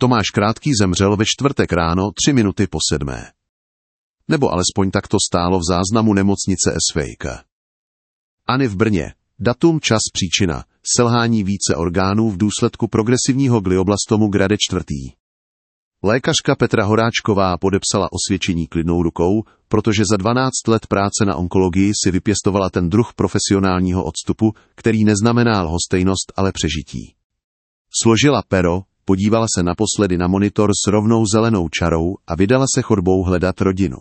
Tomáš Krátký zemřel ve čtvrtek ráno tři minuty po sedmé. Nebo alespoň tak to stálo v záznamu nemocnice SVK. Ani v Brně. Datum, čas, příčina. Selhání více orgánů v důsledku progresivního glioblastomu grade čtvrtý. Lékařka Petra Horáčková podepsala osvědčení klidnou rukou, protože za 12 let práce na onkologii si vypěstovala ten druh profesionálního odstupu, který neznamená lhostejnost, ale přežití. Složila pero, podívala se naposledy na monitor s rovnou zelenou čarou a vydala se chodbou hledat rodinu.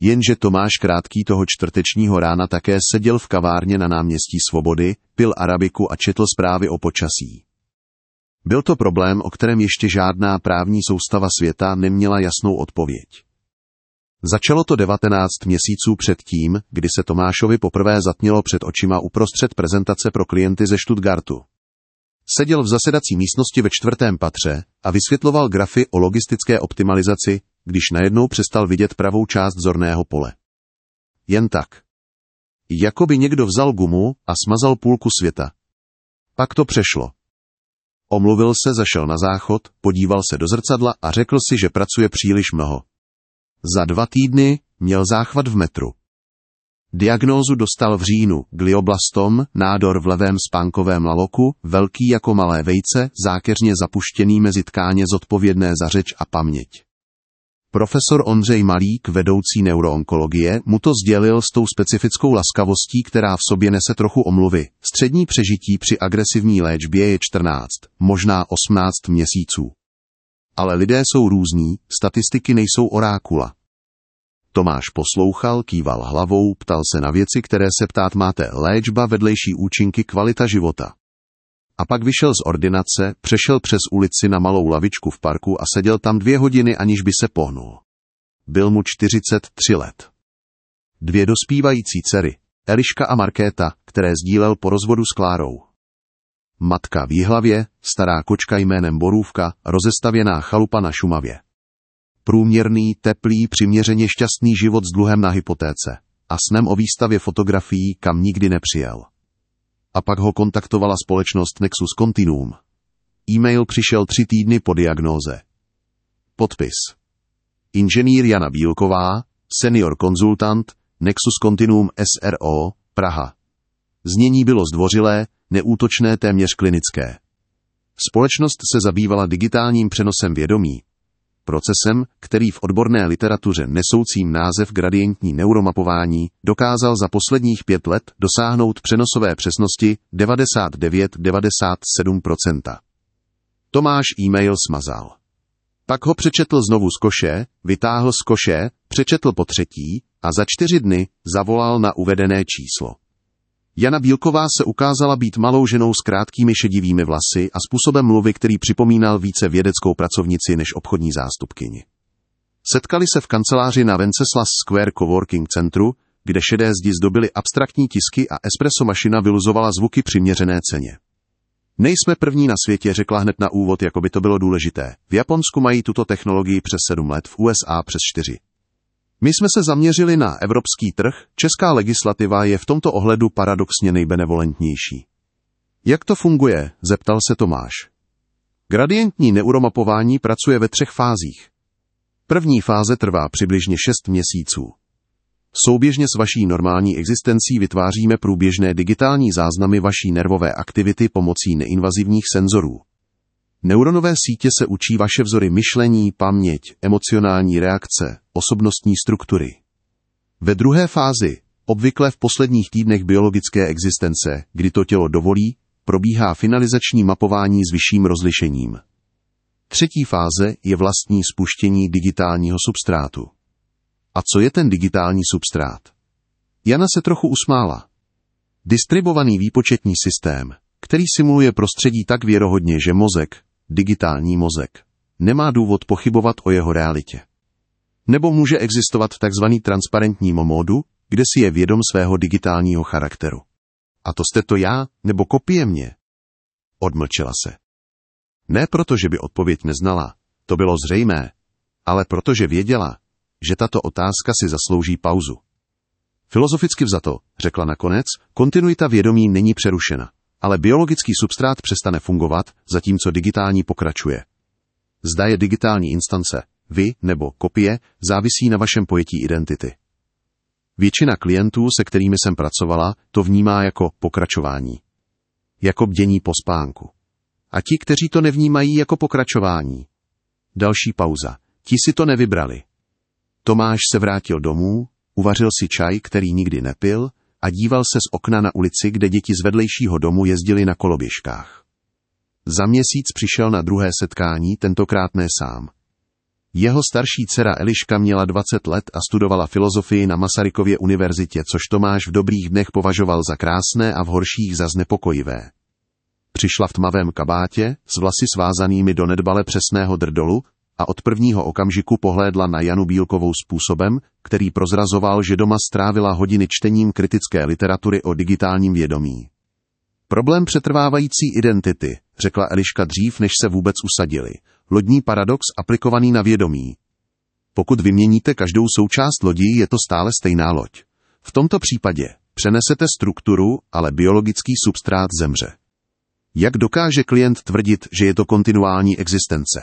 Jenže Tomáš Krátký toho čtvrtečního rána také seděl v kavárně na náměstí Svobody, pil arabiku a četl zprávy o počasí. Byl to problém, o kterém ještě žádná právní soustava světa neměla jasnou odpověď. Začalo to 19 měsíců před tím, kdy se Tomášovi poprvé zatmělo před očima uprostřed prezentace pro klienty ze Stuttgartu. Seděl v zasedací místnosti ve čtvrtém patře a vysvětloval grafy o logistické optimalizaci, když najednou přestal vidět pravou část zorného pole. Jen tak. Jako by někdo vzal gumu a smazal půlku světa. Pak to přešlo. Omluvil se, zašel na záchod, podíval se do zrcadla a řekl si, že pracuje příliš mnoho. Za dva týdny měl záchvat v metru. Diagnózu dostal v říjnu glioblastom, nádor v levém spánkovém laloku, velký jako malé vejce, zákeřně zapuštěný mezi tkáně zodpovědné za řeč a paměť. Profesor Ondřej Malík, vedoucí neuroonkologie, mu to sdělil s tou specifickou laskavostí, která v sobě nese trochu omluvy. Střední přežití při agresivní léčbě je 14, možná 18 měsíců. Ale lidé jsou různí, statistiky nejsou orákula. Tomáš poslouchal, kýval hlavou, ptal se na věci, které se ptát máte. Léčba, vedlejší účinky, kvalita života. A pak vyšel z ordinace, přešel přes ulici na malou lavičku v parku a seděl tam dvě hodiny, aniž by se pohnul. Byl mu 43 let. Dvě dospívající dcery, Eliška a Markéta, které sdílel po rozvodu s Klárou. Matka v Jihlavě, stará kočka jménem Borůvka, rozestavěná chalupa na Šumavě. Průměrný, teplý, přiměřeně šťastný život s dluhem na hypotéce a snem o výstavě fotografií, kam nikdy nepřijel a pak ho kontaktovala společnost Nexus Continuum. E-mail přišel tři týdny po diagnóze. Podpis. Inženýr Jana Bílková, senior konzultant, Nexus Continuum SRO, Praha. Znění bylo zdvořilé, neútočné téměř klinické. Společnost se zabývala digitálním přenosem vědomí, procesem, který v odborné literatuře nesoucím název gradientní neuromapování dokázal za posledních pět let dosáhnout přenosové přesnosti 99-97%. Tomáš e-mail smazal. Pak ho přečetl znovu z koše, vytáhl z koše, přečetl po třetí a za čtyři dny zavolal na uvedené číslo. Jana Bílková se ukázala být malou ženou s krátkými šedivými vlasy a způsobem mluvy, který připomínal více vědeckou pracovnici než obchodní zástupkyni. Setkali se v kanceláři na Wenceslas Square Coworking Centru, kde šedé zdi zdobily abstraktní tisky a espresso mašina vyluzovala zvuky přiměřené ceně. Nejsme první na světě, řekla hned na úvod, jako by to bylo důležité. V Japonsku mají tuto technologii přes sedm let, v USA přes čtyři. My jsme se zaměřili na evropský trh, česká legislativa je v tomto ohledu paradoxně nejbenevolentnější. Jak to funguje? zeptal se Tomáš. Gradientní neuromapování pracuje ve třech fázích. První fáze trvá přibližně 6 měsíců. Souběžně s vaší normální existencí vytváříme průběžné digitální záznamy vaší nervové aktivity pomocí neinvazivních senzorů. Neuronové sítě se učí vaše vzory myšlení, paměť, emocionální reakce, osobnostní struktury. Ve druhé fázi, obvykle v posledních týdnech biologické existence, kdy to tělo dovolí, probíhá finalizační mapování s vyšším rozlišením. Třetí fáze je vlastní spuštění digitálního substrátu. A co je ten digitální substrát? Jana se trochu usmála. Distribuovaný výpočetní systém, který simuluje prostředí tak věrohodně, že mozek, digitální mozek, nemá důvod pochybovat o jeho realitě. Nebo může existovat tzv. transparentní módu, kde si je vědom svého digitálního charakteru. A to jste to já, nebo kopie mě? Odmlčela se. Ne proto, že by odpověď neznala, to bylo zřejmé, ale protože věděla, že tato otázka si zaslouží pauzu. Filozoficky vzato, řekla nakonec, kontinuita vědomí není přerušena, biologický substrát přestane fungovat, zatímco digitální pokračuje. Zda je digitální instance, vy nebo kopie, závisí na vašem pojetí identity. Většina klientů, se kterými jsem pracovala, to vnímá jako pokračování. Jako bdění po spánku. A ti, kteří to nevnímají jako pokračování. Další pauza. Ti si to nevybrali. Tomáš se vrátil domů, uvařil si čaj, který nikdy nepil, a díval se z okna na ulici, kde děti z vedlejšího domu jezdili na koloběžkách. Za měsíc přišel na druhé setkání, tentokrát ne sám. Jeho starší dcera Eliška měla 20 let a studovala filozofii na Masarykově univerzitě, což Tomáš v dobrých dnech považoval za krásné a v horších za znepokojivé. Přišla v tmavém kabátě, s vlasy svázanými do nedbale přesného drdolu a od prvního okamžiku pohlédla na Janu Bílkovou způsobem, který prozrazoval, že doma strávila hodiny čtením kritické literatury o digitálním vědomí. Problém přetrvávající identity, řekla Eliška dřív, než se vůbec usadili. Lodní paradox aplikovaný na vědomí. Pokud vyměníte každou součást lodi, je to stále stejná loď. V tomto případě přenesete strukturu, ale biologický substrát zemře. Jak dokáže klient tvrdit, že je to kontinuální existence?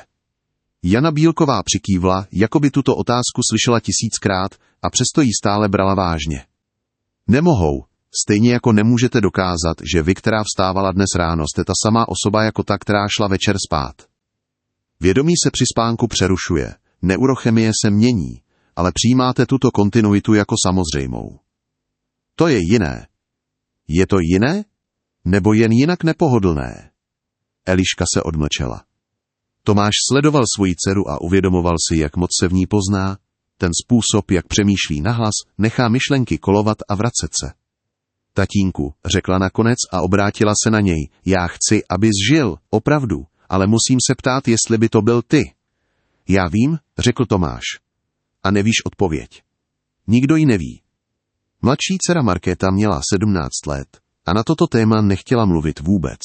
Jana Bílková přikývla, jako by tuto otázku slyšela tisíckrát a přesto ji stále brala vážně. Nemohou, stejně jako nemůžete dokázat, že vy, která vstávala dnes ráno, jste ta samá osoba jako ta, která šla večer spát. Vědomí se při spánku přerušuje, neurochemie se mění, ale přijímáte tuto kontinuitu jako samozřejmou. To je jiné. Je to jiné? Nebo jen jinak nepohodlné? Eliška se odmlčela. Tomáš sledoval svoji dceru a uvědomoval si, jak moc se v ní pozná. Ten způsob, jak přemýšlí nahlas, nechá myšlenky kolovat a vracet se. Tatínku, řekla nakonec a obrátila se na něj, já chci, abys žil, opravdu, ale musím se ptát, jestli by to byl ty. Já vím, řekl Tomáš. A nevíš odpověď. Nikdo ji neví. Mladší dcera Markéta měla sedmnáct let a na toto téma nechtěla mluvit vůbec.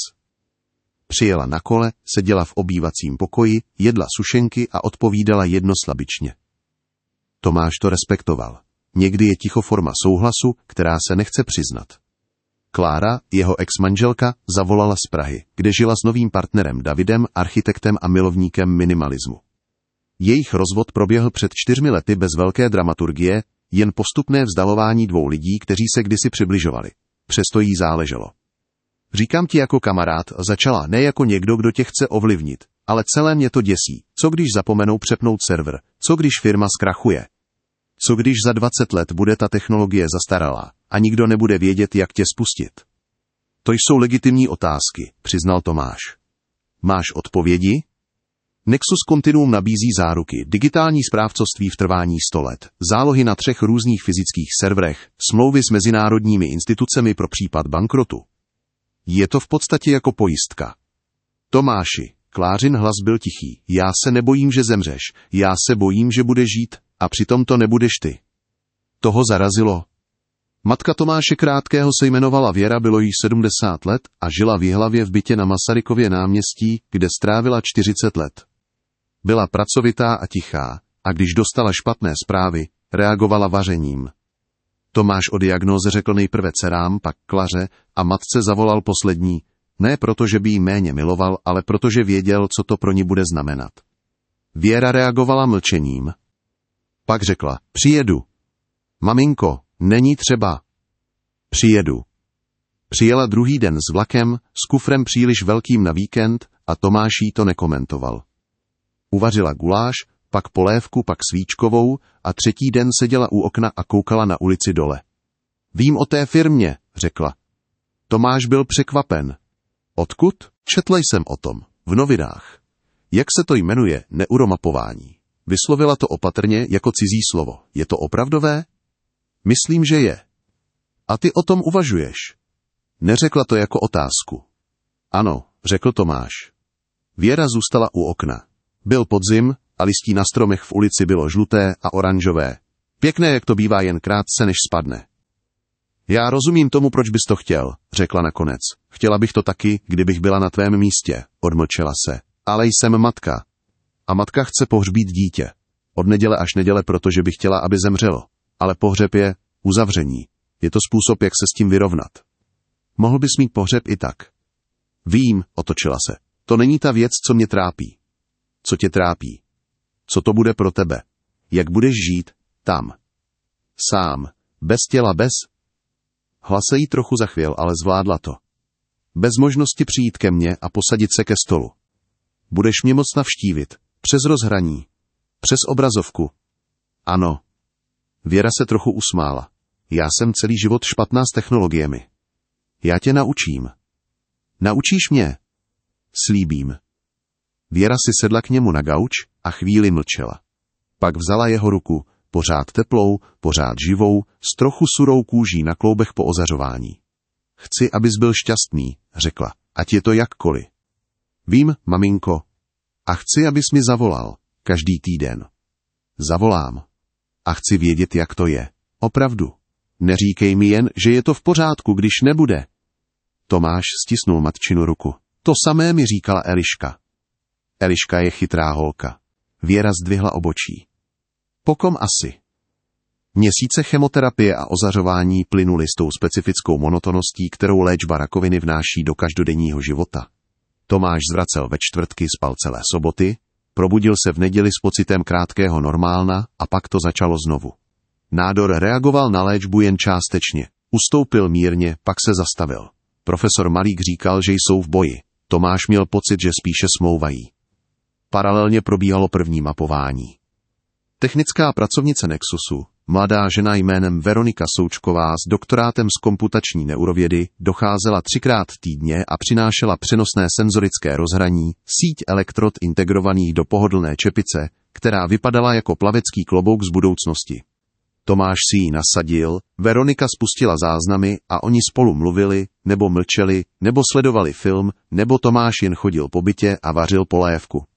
Přijela na kole, seděla v obývacím pokoji, jedla sušenky a odpovídala jednoslabičně. Tomáš to respektoval. Někdy je ticho forma souhlasu, která se nechce přiznat. Klára, jeho ex-manželka, zavolala z Prahy, kde žila s novým partnerem Davidem, architektem a milovníkem minimalismu. Jejich rozvod proběhl před čtyřmi lety bez velké dramaturgie, jen postupné vzdalování dvou lidí, kteří se kdysi přibližovali. Přesto jí záleželo. Říkám ti jako kamarád, začala ne jako někdo, kdo tě chce ovlivnit, ale celé mě to děsí. Co když zapomenou přepnout server? Co když firma zkrachuje? Co když za 20 let bude ta technologie zastaralá a nikdo nebude vědět, jak tě spustit? To jsou legitimní otázky, přiznal Tomáš. Máš odpovědi? Nexus Continuum nabízí záruky, digitální správcovství v trvání 100 let, zálohy na třech různých fyzických serverech, smlouvy s mezinárodními institucemi pro případ bankrotu. Je to v podstatě jako pojistka. Tomáši, Klářin hlas byl tichý. Já se nebojím, že zemřeš. Já se bojím, že bude žít, a přitom to nebudeš ty. Toho zarazilo. Matka Tomáše Krátkého se jmenovala Věra, bylo jí 70 let a žila v Jihlavě v bytě na Masarykově náměstí, kde strávila 40 let. Byla pracovitá a tichá, a když dostala špatné zprávy, reagovala vařením. Tomáš o diagnóze řekl nejprve dcerám, pak Klaře a matce zavolal poslední, ne proto, že by jí méně miloval, ale protože věděl, co to pro ní bude znamenat. Věra reagovala mlčením. Pak řekla, přijedu. Maminko, není třeba. Přijedu. Přijela druhý den s vlakem, s kufrem příliš velkým na víkend a Tomáš jí to nekomentoval. Uvařila guláš, pak polévku, pak svíčkovou a třetí den seděla u okna a koukala na ulici dole. Vím o té firmě, řekla. Tomáš byl překvapen. Odkud? Četl jsem o tom. V novinách. Jak se to jmenuje? Neuromapování. Vyslovila to opatrně jako cizí slovo. Je to opravdové? Myslím, že je. A ty o tom uvažuješ? Neřekla to jako otázku. Ano, řekl Tomáš. Věra zůstala u okna. Byl podzim a listí na stromech v ulici bylo žluté a oranžové. Pěkné, jak to bývá jen krátce, než spadne. Já rozumím tomu, proč bys to chtěl, řekla nakonec. Chtěla bych to taky, kdybych byla na tvém místě, odmlčela se. Ale jsem matka. A matka chce pohřbít dítě. Od neděle až neděle, protože by chtěla, aby zemřelo. Ale pohřeb je uzavření. Je to způsob, jak se s tím vyrovnat. Mohl bys mít pohřeb i tak. Vím, otočila se. To není ta věc, co mě trápí. Co tě trápí? Co to bude pro tebe? Jak budeš žít? Tam. Sám. Bez těla, bez. Hlas jí trochu zachvěl, ale zvládla to. Bez možnosti přijít ke mně a posadit se ke stolu. Budeš mě moc navštívit. Přes rozhraní. Přes obrazovku. Ano. Věra se trochu usmála. Já jsem celý život špatná s technologiemi. Já tě naučím. Naučíš mě? Slíbím. Věra si sedla k němu na gauč a chvíli mlčela. Pak vzala jeho ruku, pořád teplou, pořád živou, s trochu surou kůží na kloubech po ozařování. Chci, abys byl šťastný, řekla, ať je to jakkoliv. Vím, maminko, a chci, abys mi zavolal, každý týden. Zavolám. A chci vědět, jak to je. Opravdu. Neříkej mi jen, že je to v pořádku, když nebude. Tomáš stisnul matčinu ruku. To samé mi říkala Eliška. Eliška je chytrá holka. Věra zdvihla obočí. Pokom asi. Měsíce chemoterapie a ozařování plynuly s tou specifickou monotoností, kterou léčba rakoviny vnáší do každodenního života. Tomáš zvracel ve čtvrtky, spal celé soboty, probudil se v neděli s pocitem krátkého normálna a pak to začalo znovu. Nádor reagoval na léčbu jen částečně. Ustoupil mírně, pak se zastavil. Profesor Malík říkal, že jsou v boji. Tomáš měl pocit, že spíše smlouvají. Paralelně probíhalo první mapování. Technická pracovnice Nexusu, mladá žena jménem Veronika Součková s doktorátem z komputační neurovědy, docházela třikrát týdně a přinášela přenosné senzorické rozhraní, síť elektrod integrovaných do pohodlné čepice, která vypadala jako plavecký klobouk z budoucnosti. Tomáš si ji nasadil, Veronika spustila záznamy a oni spolu mluvili, nebo mlčeli, nebo sledovali film, nebo Tomáš jen chodil po bytě a vařil polévku.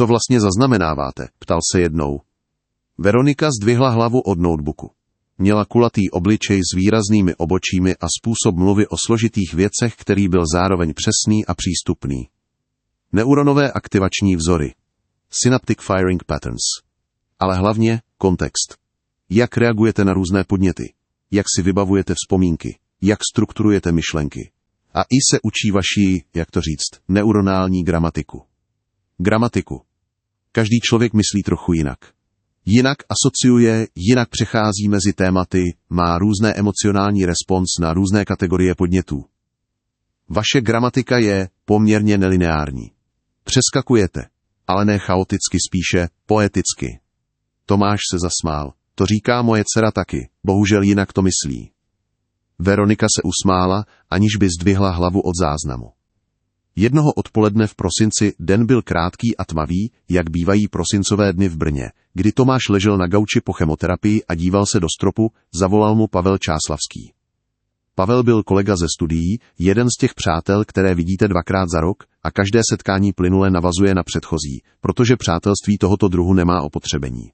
Co vlastně zaznamenáváte? ptal se jednou. Veronika zdvihla hlavu od notebooku. Měla kulatý obličej s výraznými obočími a způsob mluvy o složitých věcech, který byl zároveň přesný a přístupný. Neuronové aktivační vzory. Synaptic Firing Patterns. Ale hlavně kontext. Jak reagujete na různé podněty? Jak si vybavujete vzpomínky? Jak strukturujete myšlenky? A i se učí vaší, jak to říct, neuronální gramatiku. Gramatiku. Každý člověk myslí trochu jinak. Jinak asociuje, jinak přechází mezi tématy, má různé emocionální respons na různé kategorie podnětů. Vaše gramatika je poměrně nelineární. Přeskakujete, ale ne chaoticky, spíše poeticky. Tomáš se zasmál. To říká moje dcera taky, bohužel jinak to myslí. Veronika se usmála, aniž by zdvihla hlavu od záznamu. Jednoho odpoledne v prosinci den byl krátký a tmavý, jak bývají prosincové dny v Brně, kdy Tomáš ležel na gauči po chemoterapii a díval se do stropu, zavolal mu Pavel Čáslavský. Pavel byl kolega ze studií, jeden z těch přátel, které vidíte dvakrát za rok a každé setkání plynule navazuje na předchozí, protože přátelství tohoto druhu nemá opotřebení.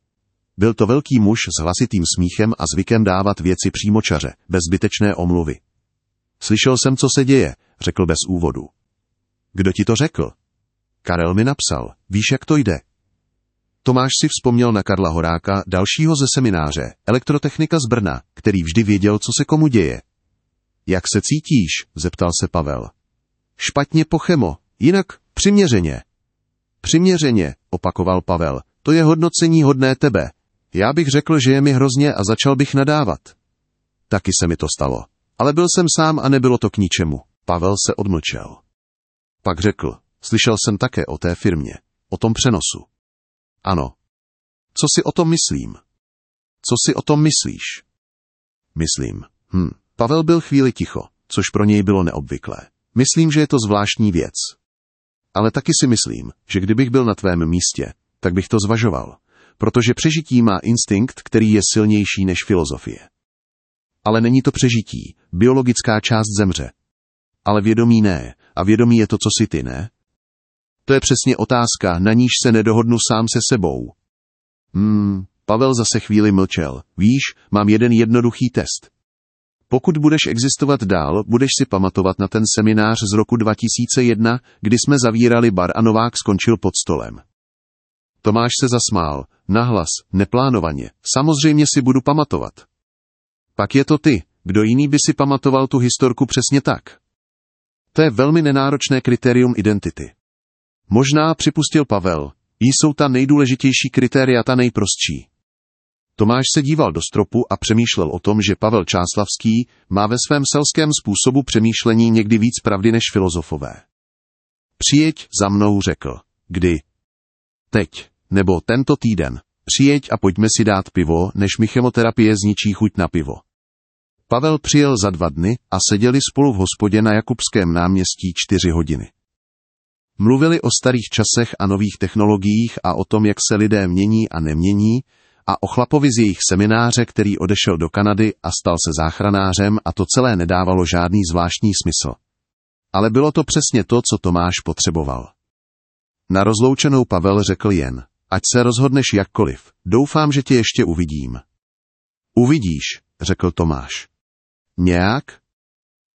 Byl to velký muž s hlasitým smíchem a zvykem dávat věci přímočaře, bez zbytečné omluvy. Slyšel jsem, co se děje, řekl bez úvodu. Kdo ti to řekl? Karel mi napsal, víš, jak to jde. Tomáš si vzpomněl na Karla Horáka, dalšího ze semináře, elektrotechnika z Brna, který vždy věděl, co se komu děje. Jak se cítíš? zeptal se Pavel. Špatně pochemo, jinak přiměřeně. Přiměřeně, opakoval Pavel, to je hodnocení hodné tebe. Já bych řekl, že je mi hrozně a začal bych nadávat. Taky se mi to stalo. Ale byl jsem sám a nebylo to k ničemu. Pavel se odmlčel. Pak řekl, slyšel jsem také o té firmě, o tom přenosu. Ano. Co si o tom myslím? Co si o tom myslíš? Myslím. Hm. Pavel byl chvíli ticho, což pro něj bylo neobvyklé. Myslím, že je to zvláštní věc. Ale taky si myslím, že kdybych byl na tvém místě, tak bych to zvažoval protože přežití má instinkt, který je silnější než filozofie. Ale není to přežití, biologická část zemře. Ale vědomí ne, a vědomí je to, co si ty, ne? To je přesně otázka, na níž se nedohodnu sám se sebou. Hmm, Pavel zase chvíli mlčel. Víš, mám jeden jednoduchý test. Pokud budeš existovat dál, budeš si pamatovat na ten seminář z roku 2001, kdy jsme zavírali bar a Novák skončil pod stolem. Tomáš se zasmál, nahlas, neplánovaně. Samozřejmě si budu pamatovat. Pak je to ty, kdo jiný by si pamatoval tu historku přesně tak. To je velmi nenáročné kritérium identity. Možná připustil Pavel, jsou ta nejdůležitější kritéria ta nejprostší. Tomáš se díval do stropu a přemýšlel o tom, že Pavel Čáslavský má ve svém selském způsobu přemýšlení někdy víc pravdy než filozofové. Přijeď za mnou, řekl. Kdy? Teď, nebo tento týden. Přijeď a pojďme si dát pivo, než mi chemoterapie zničí chuť na pivo. Pavel přijel za dva dny a seděli spolu v hospodě na Jakubském náměstí čtyři hodiny. Mluvili o starých časech a nových technologiích a o tom, jak se lidé mění a nemění, a o chlapovi z jejich semináře, který odešel do Kanady a stal se záchranářem a to celé nedávalo žádný zvláštní smysl. Ale bylo to přesně to, co Tomáš potřeboval. Na rozloučenou Pavel řekl jen, ať se rozhodneš jakkoliv, doufám, že tě ještě uvidím. Uvidíš, řekl Tomáš. Nějak?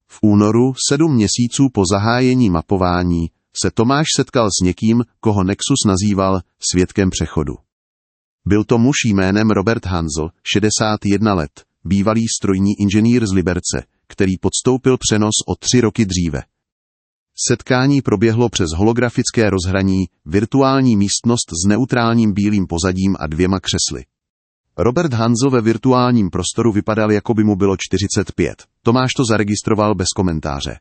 V únoru, sedm měsíců po zahájení mapování, se Tomáš setkal s někým, koho Nexus nazýval svědkem přechodu. Byl to muž jménem Robert Hansel, 61 let, bývalý strojní inženýr z Liberce, který podstoupil přenos o tři roky dříve. Setkání proběhlo přes holografické rozhraní, virtuální místnost s neutrálním bílým pozadím a dvěma křesly. Robert Hansel ve virtuálním prostoru vypadal, jako by mu bylo 45. Tomáš to zaregistroval bez komentáře.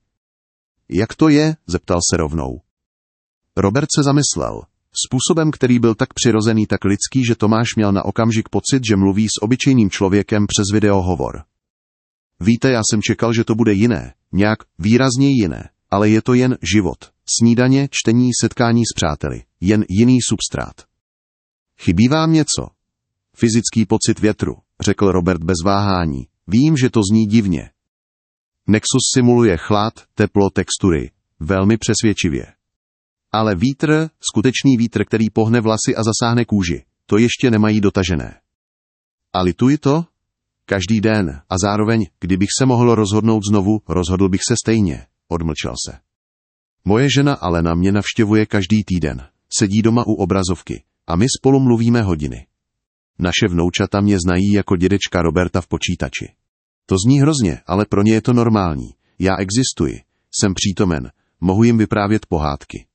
Jak to je? zeptal se rovnou. Robert se zamyslel. Způsobem, který byl tak přirozený, tak lidský, že Tomáš měl na okamžik pocit, že mluví s obyčejným člověkem přes videohovor. Víte, já jsem čekal, že to bude jiné, nějak výrazně jiné, ale je to jen život. Snídaně, čtení, setkání s přáteli. Jen jiný substrát. Chybí vám něco? Fyzický pocit větru, řekl Robert bez váhání. Vím, že to zní divně. Nexus simuluje chlad, teplo, textury. Velmi přesvědčivě. Ale vítr, skutečný vítr, který pohne vlasy a zasáhne kůži, to ještě nemají dotažené. A lituji to? Každý den a zároveň, kdybych se mohl rozhodnout znovu, rozhodl bych se stejně. Odmlčel se. Moje žena Alena mě navštěvuje každý týden. Sedí doma u obrazovky a my spolu mluvíme hodiny. Naše vnoučata mě znají jako dědečka Roberta v počítači. To zní hrozně, ale pro ně je to normální. Já existuji, jsem přítomen, mohu jim vyprávět pohádky.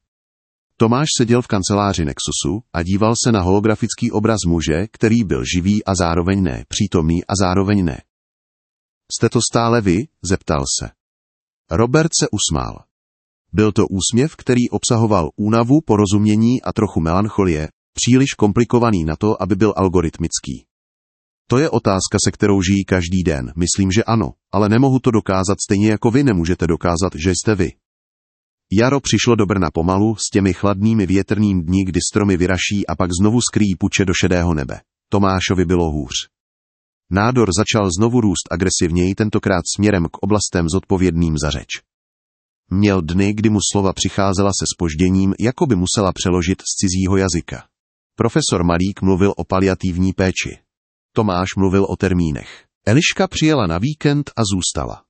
Tomáš seděl v kanceláři Nexusu a díval se na holografický obraz muže, který byl živý a zároveň ne, přítomný a zároveň ne. Jste to stále vy? zeptal se. Robert se usmál. Byl to úsměv, který obsahoval únavu, porozumění a trochu melancholie, příliš komplikovaný na to, aby byl algoritmický. To je otázka, se kterou žijí každý den. Myslím, že ano, ale nemohu to dokázat stejně jako vy nemůžete dokázat, že jste vy. Jaro přišlo do Brna pomalu s těmi chladnými větrným dní, kdy stromy vyraší a pak znovu skrýjí puče do šedého nebe. Tomášovi bylo hůř. Nádor začal znovu růst agresivněji, tentokrát směrem k oblastem zodpovědným za řeč. Měl dny, kdy mu slova přicházela se spožděním, jako by musela přeložit z cizího jazyka. Profesor Malík mluvil o paliativní péči. Tomáš mluvil o termínech. Eliška přijela na víkend a zůstala.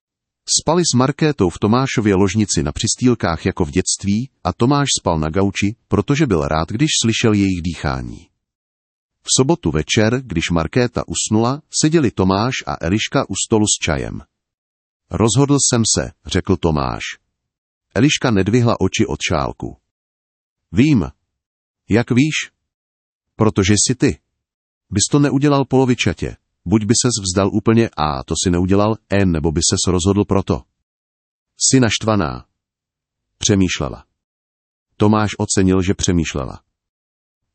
Spali s Markétou v Tomášově ložnici na přistýlkách jako v dětství a Tomáš spal na gauči, protože byl rád, když slyšel jejich dýchání. V sobotu večer, když Markéta usnula, seděli Tomáš a Eliška u stolu s čajem. Rozhodl jsem se, řekl Tomáš. Eliška nedvihla oči od šálku. Vím. Jak víš? Protože jsi ty. Bys to neudělal polovičatě. Buď by ses vzdal úplně A, to si neudělal N, nebo by ses rozhodl proto. Jsi naštvaná. Přemýšlela. Tomáš ocenil, že přemýšlela.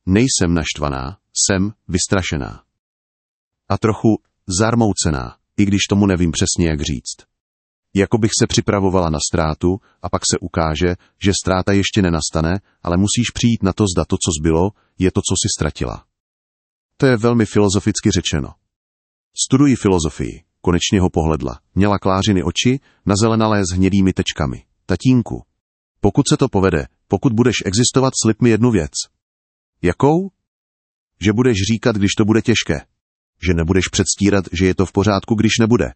Nejsem naštvaná, jsem vystrašená. A trochu zarmoucená, i když tomu nevím přesně, jak říct. Jako bych se připravovala na ztrátu a pak se ukáže, že ztráta ještě nenastane, ale musíš přijít na to, zda to, co zbylo, je to, co si ztratila. To je velmi filozoficky řečeno. Studuji filozofii, konečně ho pohledla. Měla klářiny oči, nazelenalé s hnědými tečkami. Tatínku, pokud se to povede, pokud budeš existovat, slib mi jednu věc. Jakou? Že budeš říkat, když to bude těžké. Že nebudeš předstírat, že je to v pořádku, když nebude.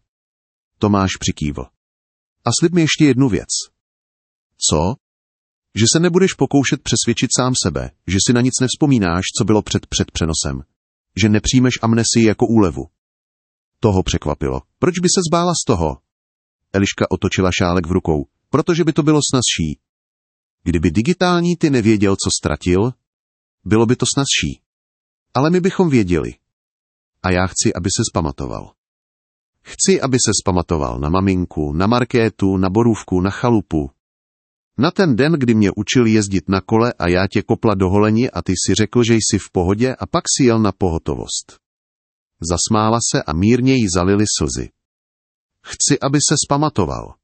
Tomáš přikývl. A slib mi ještě jednu věc. Co? Že se nebudeš pokoušet přesvědčit sám sebe, že si na nic nevzpomínáš, co bylo před před přenosem. Že nepřijmeš amnesii jako úlevu. Toho překvapilo. Proč by se zbála z toho? Eliška otočila šálek v rukou. Protože by to bylo snazší. Kdyby digitální ty nevěděl, co ztratil, bylo by to snazší. Ale my bychom věděli. A já chci, aby se spamatoval. Chci, aby se spamatoval na maminku, na markétu, na borůvku, na chalupu. Na ten den, kdy mě učil jezdit na kole a já tě kopla do holeni a ty si řekl, že jsi v pohodě a pak si jel na pohotovost. Zasmála se a mírně jí zalili slzy. Chci, aby se spamatoval.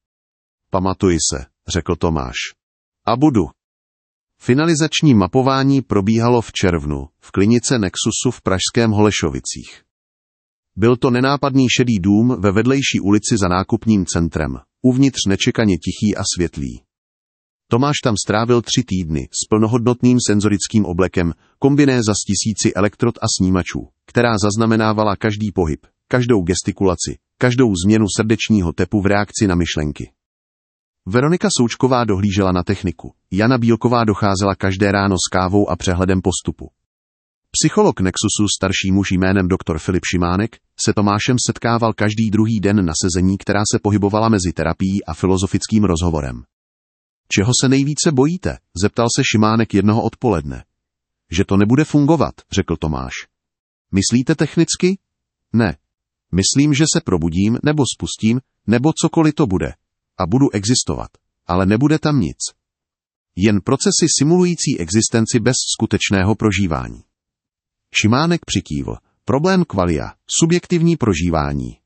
Pamatuji se, řekl Tomáš. A budu. Finalizační mapování probíhalo v červnu v klinice Nexusu v pražském Holešovicích. Byl to nenápadný šedý dům ve vedlejší ulici za nákupním centrem, uvnitř nečekaně tichý a světlý. Tomáš tam strávil tři týdny s plnohodnotným senzorickým oblekem, kombinéza s tisíci elektrod a snímačů, která zaznamenávala každý pohyb, každou gestikulaci, každou změnu srdečního tepu v reakci na myšlenky. Veronika Součková dohlížela na techniku. Jana Bílková docházela každé ráno s kávou a přehledem postupu. Psycholog Nexusu, starší muž jménem dr. Filip Šimánek, se Tomášem setkával každý druhý den na sezení, která se pohybovala mezi terapií a filozofickým rozhovorem. Čeho se nejvíce bojíte? zeptal se Šimánek jednoho odpoledne. Že to nebude fungovat, řekl Tomáš. Myslíte technicky? Ne. Myslím, že se probudím, nebo spustím, nebo cokoliv to bude. A budu existovat. Ale nebude tam nic. Jen procesy simulující existenci bez skutečného prožívání. Šimánek přikývl. Problém kvalia, subjektivní prožívání.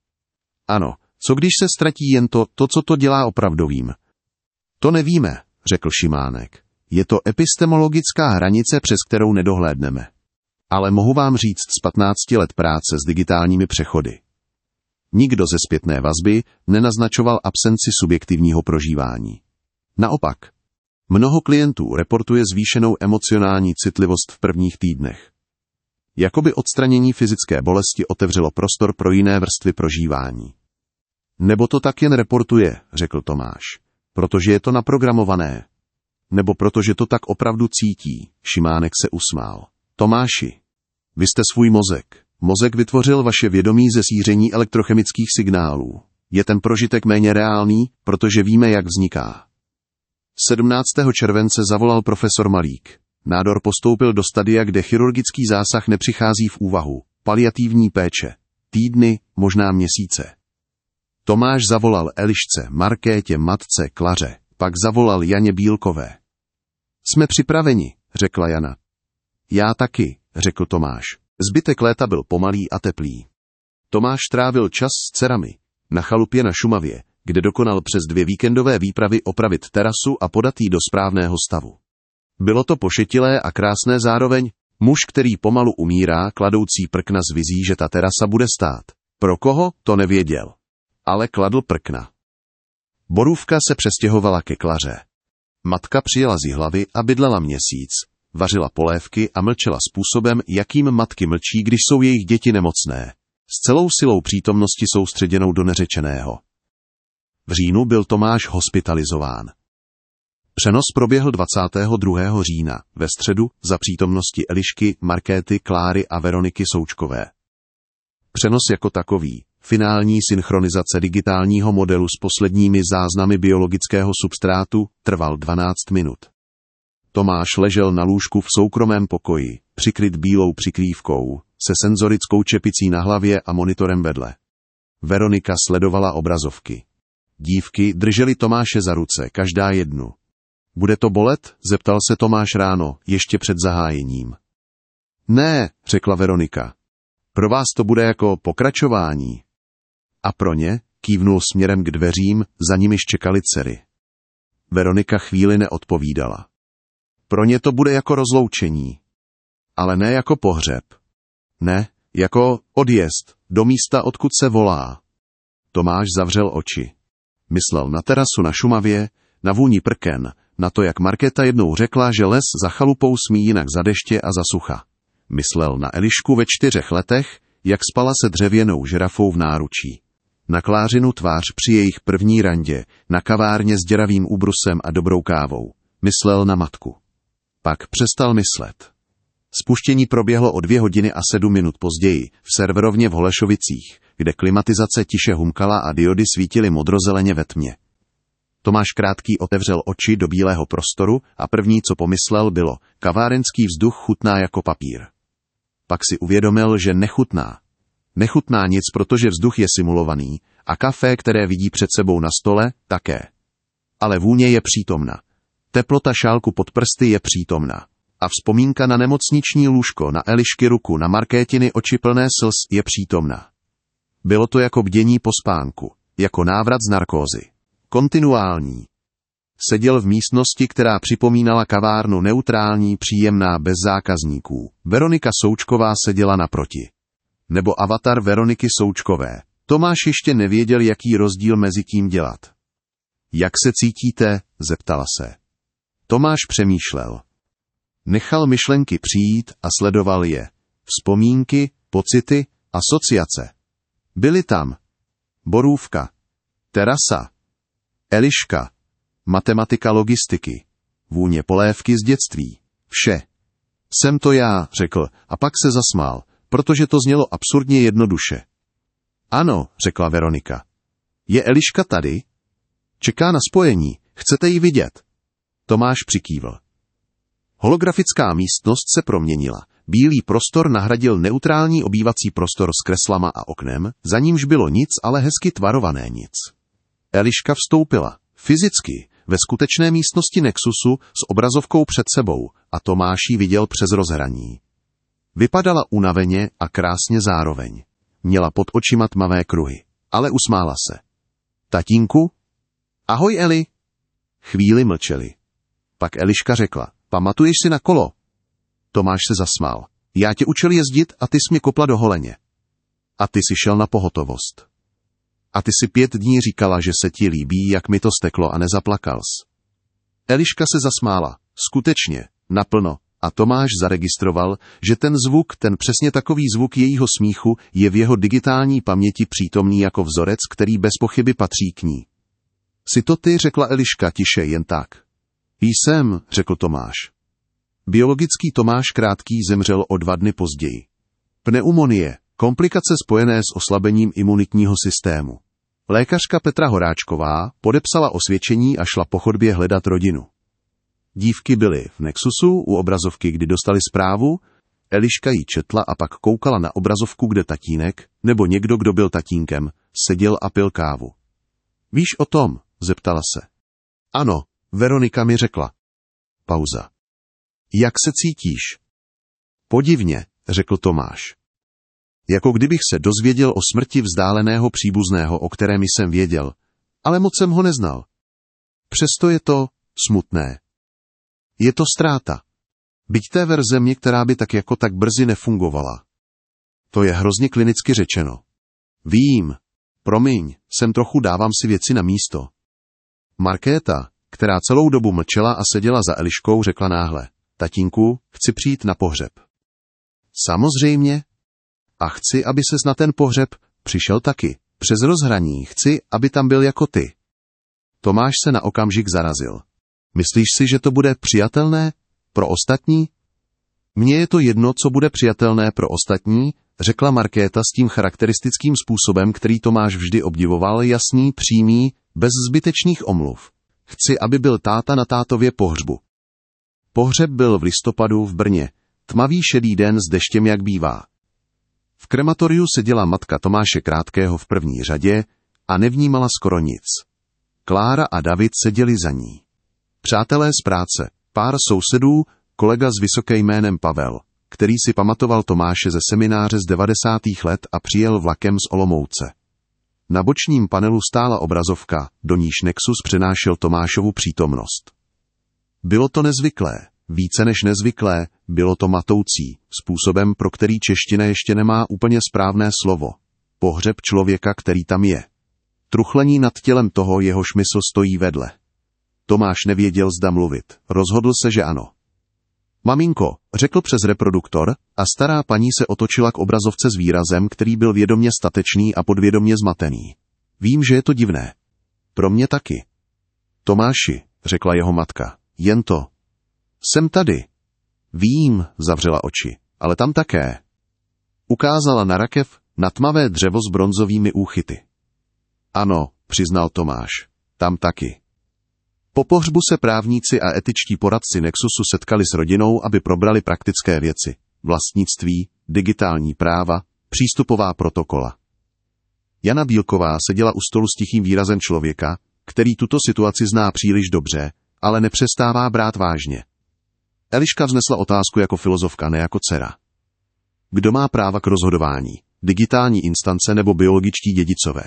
Ano, co když se ztratí jen to, to, co to dělá opravdovým? To nevíme, řekl Šimánek. Je to epistemologická hranice, přes kterou nedohlédneme. Ale mohu vám říct z 15 let práce s digitálními přechody. Nikdo ze zpětné vazby nenaznačoval absenci subjektivního prožívání. Naopak, mnoho klientů reportuje zvýšenou emocionální citlivost v prvních týdnech. Jakoby odstranění fyzické bolesti otevřelo prostor pro jiné vrstvy prožívání. Nebo to tak jen reportuje, řekl Tomáš, protože je to naprogramované. Nebo protože to tak opravdu cítí, Šimánek se usmál. Tomáši, vy jste svůj mozek. Mozek vytvořil vaše vědomí ze síření elektrochemických signálů. Je ten prožitek méně reálný, protože víme, jak vzniká. 17. července zavolal profesor Malík. Nádor postoupil do stadia, kde chirurgický zásah nepřichází v úvahu. Paliativní péče. Týdny, možná měsíce. Tomáš zavolal Elišce, Markétě, matce, Klaře, pak zavolal Janě Bílkové. Jsme připraveni, řekla Jana. Já taky, řekl Tomáš. Zbytek léta byl pomalý a teplý. Tomáš trávil čas s dcerami, na chalupě na Šumavě, kde dokonal přes dvě víkendové výpravy opravit terasu a podat do správného stavu. Bylo to pošetilé a krásné zároveň, muž, který pomalu umírá, kladoucí prkna z vizí, že ta terasa bude stát. Pro koho, to nevěděl. Ale kladl prkna. Borůvka se přestěhovala ke Klaře. Matka přijela z hlavy a bydlela měsíc, vařila polévky a mlčela způsobem, jakým matky mlčí, když jsou jejich děti nemocné. S celou silou přítomnosti soustředěnou do neřečeného. V říjnu byl Tomáš hospitalizován. Přenos proběhl 22. října, ve středu, za přítomnosti Elišky, Markéty, Kláry a Veroniky Součkové. Přenos jako takový, finální synchronizace digitálního modelu s posledními záznamy biologického substrátu, trval 12 minut. Tomáš ležel na lůžku v soukromém pokoji, přikryt bílou přikrývkou, se senzorickou čepicí na hlavě a monitorem vedle. Veronika sledovala obrazovky. Dívky drželi Tomáše za ruce, každá jednu. Bude to bolet? zeptal se Tomáš ráno, ještě před zahájením. Ne, řekla Veronika. Pro vás to bude jako pokračování. A pro ně, kývnul směrem k dveřím, za nimiž čekali dcery. Veronika chvíli neodpovídala. Pro ně to bude jako rozloučení. Ale ne jako pohřeb. Ne, jako odjezd, do místa, odkud se volá. Tomáš zavřel oči. Myslel na terasu na Šumavě, na vůni prken, na to, jak Markéta jednou řekla, že les za chalupou smí jinak za deště a za sucha. Myslel na Elišku ve čtyřech letech, jak spala se dřevěnou žirafou v náručí. Na Klářinu tvář při jejich první randě, na kavárně s děravým úbrusem a dobrou kávou. Myslel na matku. Pak přestal myslet. Spuštění proběhlo o dvě hodiny a sedm minut později, v serverovně v Holešovicích, kde klimatizace tiše humkala a diody svítily modrozeleně ve tmě. Tomáš Krátký otevřel oči do bílého prostoru a první, co pomyslel, bylo, kavárenský vzduch chutná jako papír. Pak si uvědomil, že nechutná. Nechutná nic, protože vzduch je simulovaný a kafe, které vidí před sebou na stole, také. Ale vůně je přítomna. Teplota šálku pod prsty je přítomna. A vzpomínka na nemocniční lůžko, na Elišky ruku, na Markétiny oči plné slz je přítomna. Bylo to jako bdění po spánku, jako návrat z narkózy. Kontinuální. Seděl v místnosti, která připomínala kavárnu neutrální, příjemná, bez zákazníků. Veronika Součková seděla naproti. Nebo avatar Veroniky Součkové. Tomáš ještě nevěděl, jaký rozdíl mezi tím dělat. Jak se cítíte? zeptala se. Tomáš přemýšlel. Nechal myšlenky přijít a sledoval je. Vzpomínky, pocity, asociace. Byly tam. Borůvka. Terasa. Eliška. Matematika logistiky. Vůně polévky z dětství. Vše. Jsem to já, řekl, a pak se zasmál, protože to znělo absurdně jednoduše. Ano, řekla Veronika. Je Eliška tady? Čeká na spojení. Chcete ji vidět? Tomáš přikývl. Holografická místnost se proměnila. Bílý prostor nahradil neutrální obývací prostor s kreslama a oknem, za nímž bylo nic, ale hezky tvarované nic. Eliška vstoupila, fyzicky, ve skutečné místnosti Nexusu s obrazovkou před sebou a Tomáš ji viděl přes rozhraní. Vypadala unaveně a krásně zároveň. Měla pod očima tmavé kruhy, ale usmála se. Tatínku? Ahoj, Eli. Chvíli mlčeli. Pak Eliška řekla, pamatuješ si na kolo? Tomáš se zasmál. Já tě učil jezdit a ty jsi mi kopla do holeně. A ty si šel na pohotovost. A ty si pět dní říkala, že se ti líbí, jak mi to steklo a nezaplakal jsi. Eliška se zasmála. Skutečně, naplno. A Tomáš zaregistroval, že ten zvuk, ten přesně takový zvuk jejího smíchu, je v jeho digitální paměti přítomný jako vzorec, který bez pochyby patří k ní. Si to ty, řekla Eliška tiše jen tak. Jsem, řekl Tomáš. Biologický Tomáš Krátký zemřel o dva dny později. Pneumonie, komplikace spojené s oslabením imunitního systému. Lékařka Petra Horáčková podepsala osvědčení a šla po chodbě hledat rodinu. Dívky byly v Nexusu u obrazovky, kdy dostali zprávu, Eliška ji četla a pak koukala na obrazovku, kde tatínek, nebo někdo, kdo byl tatínkem, seděl a pil kávu. Víš o tom? zeptala se. Ano, Veronika mi řekla. Pauza. Jak se cítíš? Podivně, řekl Tomáš. Jako kdybych se dozvěděl o smrti vzdáleného příbuzného, o kterém jsem věděl, ale moc jsem ho neznal. Přesto je to smutné. Je to ztráta. Byť té verze mě, která by tak jako tak brzy nefungovala. To je hrozně klinicky řečeno. Vím. Promiň, jsem trochu dávám si věci na místo. Markéta, která celou dobu mlčela a seděla za Eliškou, řekla náhle. Tatínku, chci přijít na pohřeb. Samozřejmě. A chci, aby ses na ten pohřeb přišel taky. Přes rozhraní chci, aby tam byl jako ty. Tomáš se na okamžik zarazil. Myslíš si, že to bude přijatelné? Pro ostatní? Mně je to jedno, co bude přijatelné pro ostatní, řekla Markéta s tím charakteristickým způsobem, který Tomáš vždy obdivoval, jasný, přímý, bez zbytečných omluv. Chci, aby byl táta na tátově pohřbu. Pohřeb byl v listopadu v Brně. Tmavý šedý den s deštěm, jak bývá. V krematoriu seděla matka Tomáše Krátkého v první řadě a nevnímala skoro nic. Klára a David seděli za ní. Přátelé z práce, pár sousedů, kolega s vysokým jménem Pavel, který si pamatoval Tomáše ze semináře z 90. let a přijel vlakem z Olomouce. Na bočním panelu stála obrazovka, do níž Nexus přenášel Tomášovu přítomnost. Bylo to nezvyklé, více než nezvyklé, bylo to matoucí, způsobem, pro který čeština ještě nemá úplně správné slovo. Pohřeb člověka, který tam je. Truchlení nad tělem toho, jehož mysl stojí vedle. Tomáš nevěděl, zda mluvit. Rozhodl se, že ano. Maminko, řekl přes reproduktor, a stará paní se otočila k obrazovce s výrazem, který byl vědomě statečný a podvědomě zmatený. Vím, že je to divné. Pro mě taky. Tomáši, řekla jeho matka, jen to. Jsem tady. Vím, zavřela oči, ale tam také. Ukázala na rakev na tmavé dřevo s bronzovými úchyty. Ano, přiznal Tomáš, tam taky. Po pohřbu se právníci a etičtí poradci Nexusu setkali s rodinou, aby probrali praktické věci. Vlastnictví, digitální práva, přístupová protokola. Jana Bílková seděla u stolu s tichým výrazem člověka, který tuto situaci zná příliš dobře, ale nepřestává brát vážně. Eliška vznesla otázku jako filozofka, ne jako dcera. Kdo má práva k rozhodování? Digitální instance nebo biologičtí dědicové?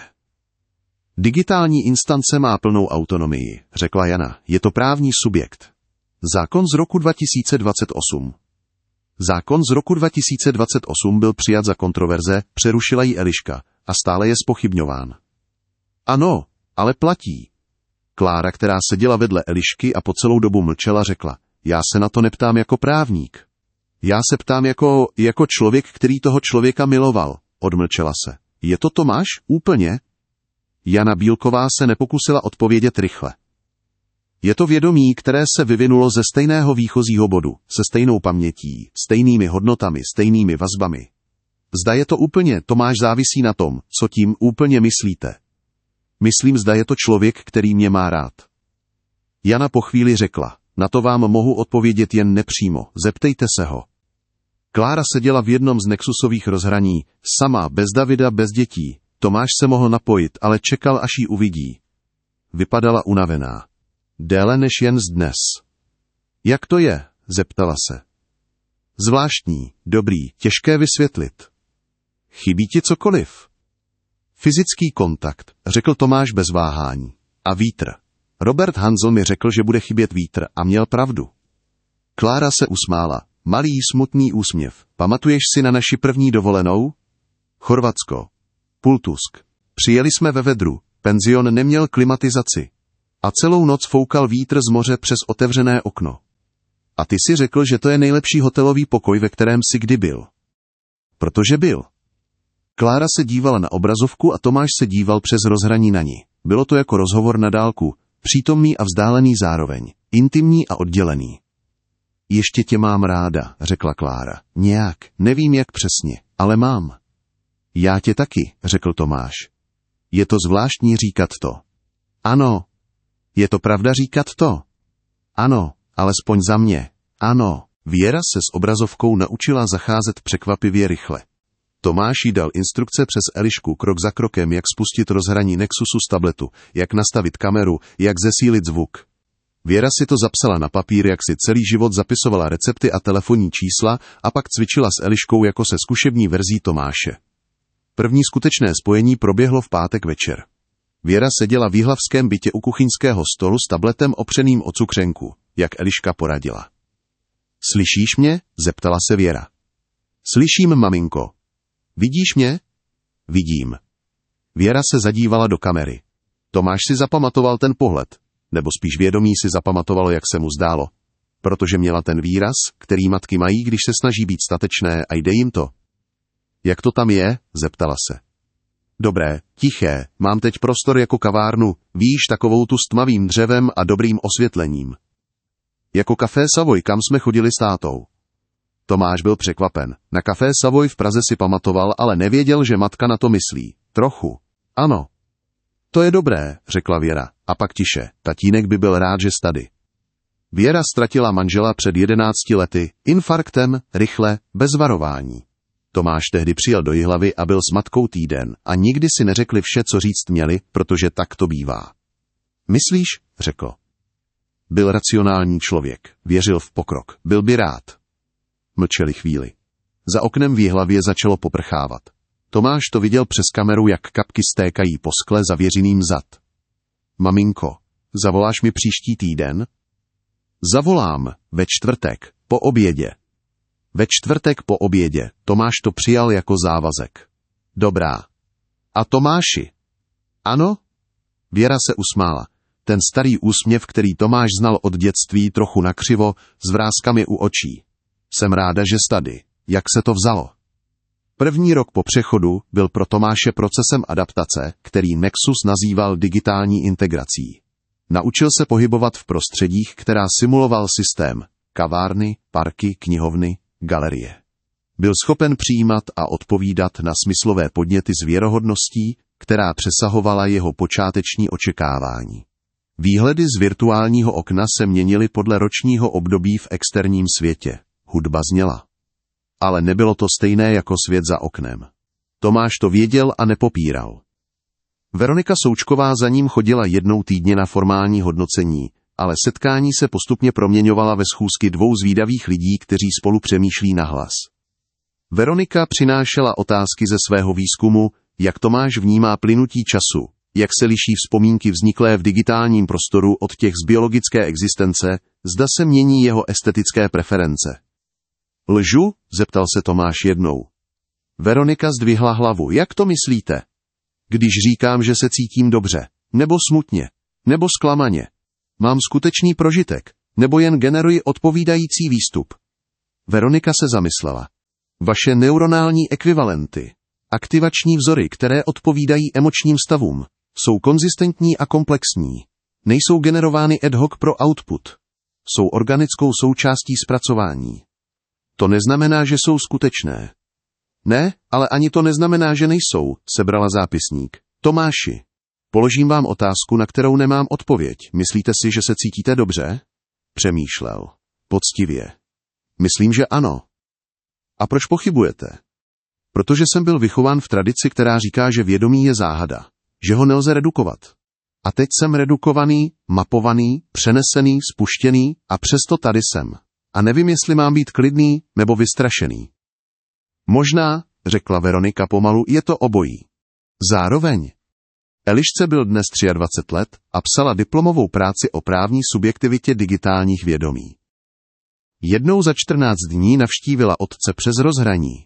Digitální instance má plnou autonomii, řekla Jana. Je to právní subjekt. Zákon z roku 2028. Zákon z roku 2028 byl přijat za kontroverze, přerušila ji Eliška a stále je spochybňován. Ano, ale platí. Klára, která seděla vedle Elišky a po celou dobu mlčela, řekla, já se na to neptám jako právník. Já se ptám jako, jako člověk, který toho člověka miloval, odmlčela se. Je to Tomáš? Úplně? Jana Bílková se nepokusila odpovědět rychle. Je to vědomí, které se vyvinulo ze stejného výchozího bodu, se stejnou pamětí, stejnými hodnotami, stejnými vazbami. Zda je to úplně, Tomáš závisí na tom, co tím úplně myslíte. Myslím, zda je to člověk, který mě má rád. Jana po chvíli řekla, na to vám mohu odpovědět jen nepřímo, zeptejte se ho. Klára seděla v jednom z Nexusových rozhraní, sama, bez Davida, bez dětí. Tomáš se mohl napojit, ale čekal, až ji uvidí. Vypadala unavená. Déle než jen z dnes. Jak to je? zeptala se. Zvláštní, dobrý, těžké vysvětlit. Chybí ti cokoliv? Fyzický kontakt, řekl Tomáš bez váhání. A vítr. Robert Hanzel mi řekl, že bude chybět vítr a měl pravdu. Klára se usmála. Malý smutný úsměv. Pamatuješ si na naši první dovolenou? Chorvatsko. Pultusk. Přijeli jsme ve vedru. Penzion neměl klimatizaci. A celou noc foukal vítr z moře přes otevřené okno. A ty si řekl, že to je nejlepší hotelový pokoj, ve kterém si kdy byl. Protože byl. Klára se dívala na obrazovku a Tomáš se díval přes rozhraní na ní. Bylo to jako rozhovor na dálku, přítomný a vzdálený zároveň, intimní a oddělený. Ještě tě mám ráda, řekla Klára. Nějak, nevím jak přesně, ale mám. Já tě taky, řekl Tomáš. Je to zvláštní říkat to. Ano. Je to pravda říkat to? Ano, alespoň za mě. Ano. Věra se s obrazovkou naučila zacházet překvapivě rychle. Tomáš jí dal instrukce přes Elišku krok za krokem, jak spustit rozhraní Nexusu z tabletu, jak nastavit kameru, jak zesílit zvuk. Věra si to zapsala na papír, jak si celý život zapisovala recepty a telefonní čísla a pak cvičila s Eliškou jako se zkušební verzí Tomáše. První skutečné spojení proběhlo v pátek večer. Věra seděla v výhlavském bytě u kuchyňského stolu s tabletem opřeným o cukřenku, jak Eliška poradila. Slyšíš mě? zeptala se Věra. Slyším, maminko, Vidíš mě? Vidím. Věra se zadívala do kamery. Tomáš si zapamatoval ten pohled, nebo spíš vědomí si zapamatovalo, jak se mu zdálo. Protože měla ten výraz, který matky mají, když se snaží být statečné a jde jim to. Jak to tam je? zeptala se. Dobré, tiché, mám teď prostor jako kavárnu, víš, takovou tu s tmavým dřevem a dobrým osvětlením. Jako kafé Savoj, kam jsme chodili s tátou. Tomáš byl překvapen. Na kafé Savoy v Praze si pamatoval, ale nevěděl, že matka na to myslí. Trochu. Ano. To je dobré, řekla Věra. A pak tiše. Tatínek by byl rád, že tady. Věra ztratila manžela před jedenácti lety, infarktem, rychle, bez varování. Tomáš tehdy přijel do Jihlavy a byl s matkou týden a nikdy si neřekli vše, co říct měli, protože tak to bývá. Myslíš, řekl. Byl racionální člověk, věřil v pokrok, byl by rád. Mlčeli chvíli. Za oknem v hlavě začalo poprchávat. Tomáš to viděl přes kameru, jak kapky stékají po skle zavěřeným zad. Maminko, zavoláš mi příští týden? Zavolám, ve čtvrtek, po obědě. Ve čtvrtek po obědě, Tomáš to přijal jako závazek. Dobrá. A Tomáši? Ano? Věra se usmála. Ten starý úsměv, který Tomáš znal od dětství trochu nakřivo, s vrázkami u očí. Jsem ráda, že tady. Jak se to vzalo? První rok po přechodu byl pro Tomáše procesem adaptace, který Nexus nazýval digitální integrací. Naučil se pohybovat v prostředích, která simuloval systém kavárny, parky, knihovny, galerie. Byl schopen přijímat a odpovídat na smyslové podněty s věrohodností, která přesahovala jeho počáteční očekávání. Výhledy z virtuálního okna se měnily podle ročního období v externím světě. Hudba zněla. Ale nebylo to stejné jako svět za oknem. Tomáš to věděl a nepopíral. Veronika Součková za ním chodila jednou týdně na formální hodnocení, ale setkání se postupně proměňovala ve schůzky dvou zvídavých lidí, kteří spolu přemýšlí na hlas. Veronika přinášela otázky ze svého výzkumu, jak Tomáš vnímá plynutí času, jak se liší vzpomínky vzniklé v digitálním prostoru od těch z biologické existence, zda se mění jeho estetické preference. Lžu? zeptal se Tomáš jednou. Veronika zdvihla hlavu. Jak to myslíte? Když říkám, že se cítím dobře, nebo smutně, nebo zklamaně. Mám skutečný prožitek, nebo jen generuji odpovídající výstup. Veronika se zamyslela. Vaše neuronální ekvivalenty, aktivační vzory, které odpovídají emočním stavům, jsou konzistentní a komplexní. Nejsou generovány ad hoc pro output. Jsou organickou součástí zpracování. To neznamená, že jsou skutečné. Ne, ale ani to neznamená, že nejsou, sebrala zápisník. Tomáši, položím vám otázku, na kterou nemám odpověď. Myslíte si, že se cítíte dobře? Přemýšlel. Poctivě. Myslím, že ano. A proč pochybujete? Protože jsem byl vychován v tradici, která říká, že vědomí je záhada, že ho nelze redukovat. A teď jsem redukovaný, mapovaný, přenesený, spuštěný a přesto tady jsem. A nevím, jestli mám být klidný nebo vystrašený. Možná, řekla Veronika pomalu, je to obojí. Zároveň. Elišce byl dnes 23 let a psala diplomovou práci o právní subjektivitě digitálních vědomí. Jednou za 14 dní navštívila otce přes rozhraní.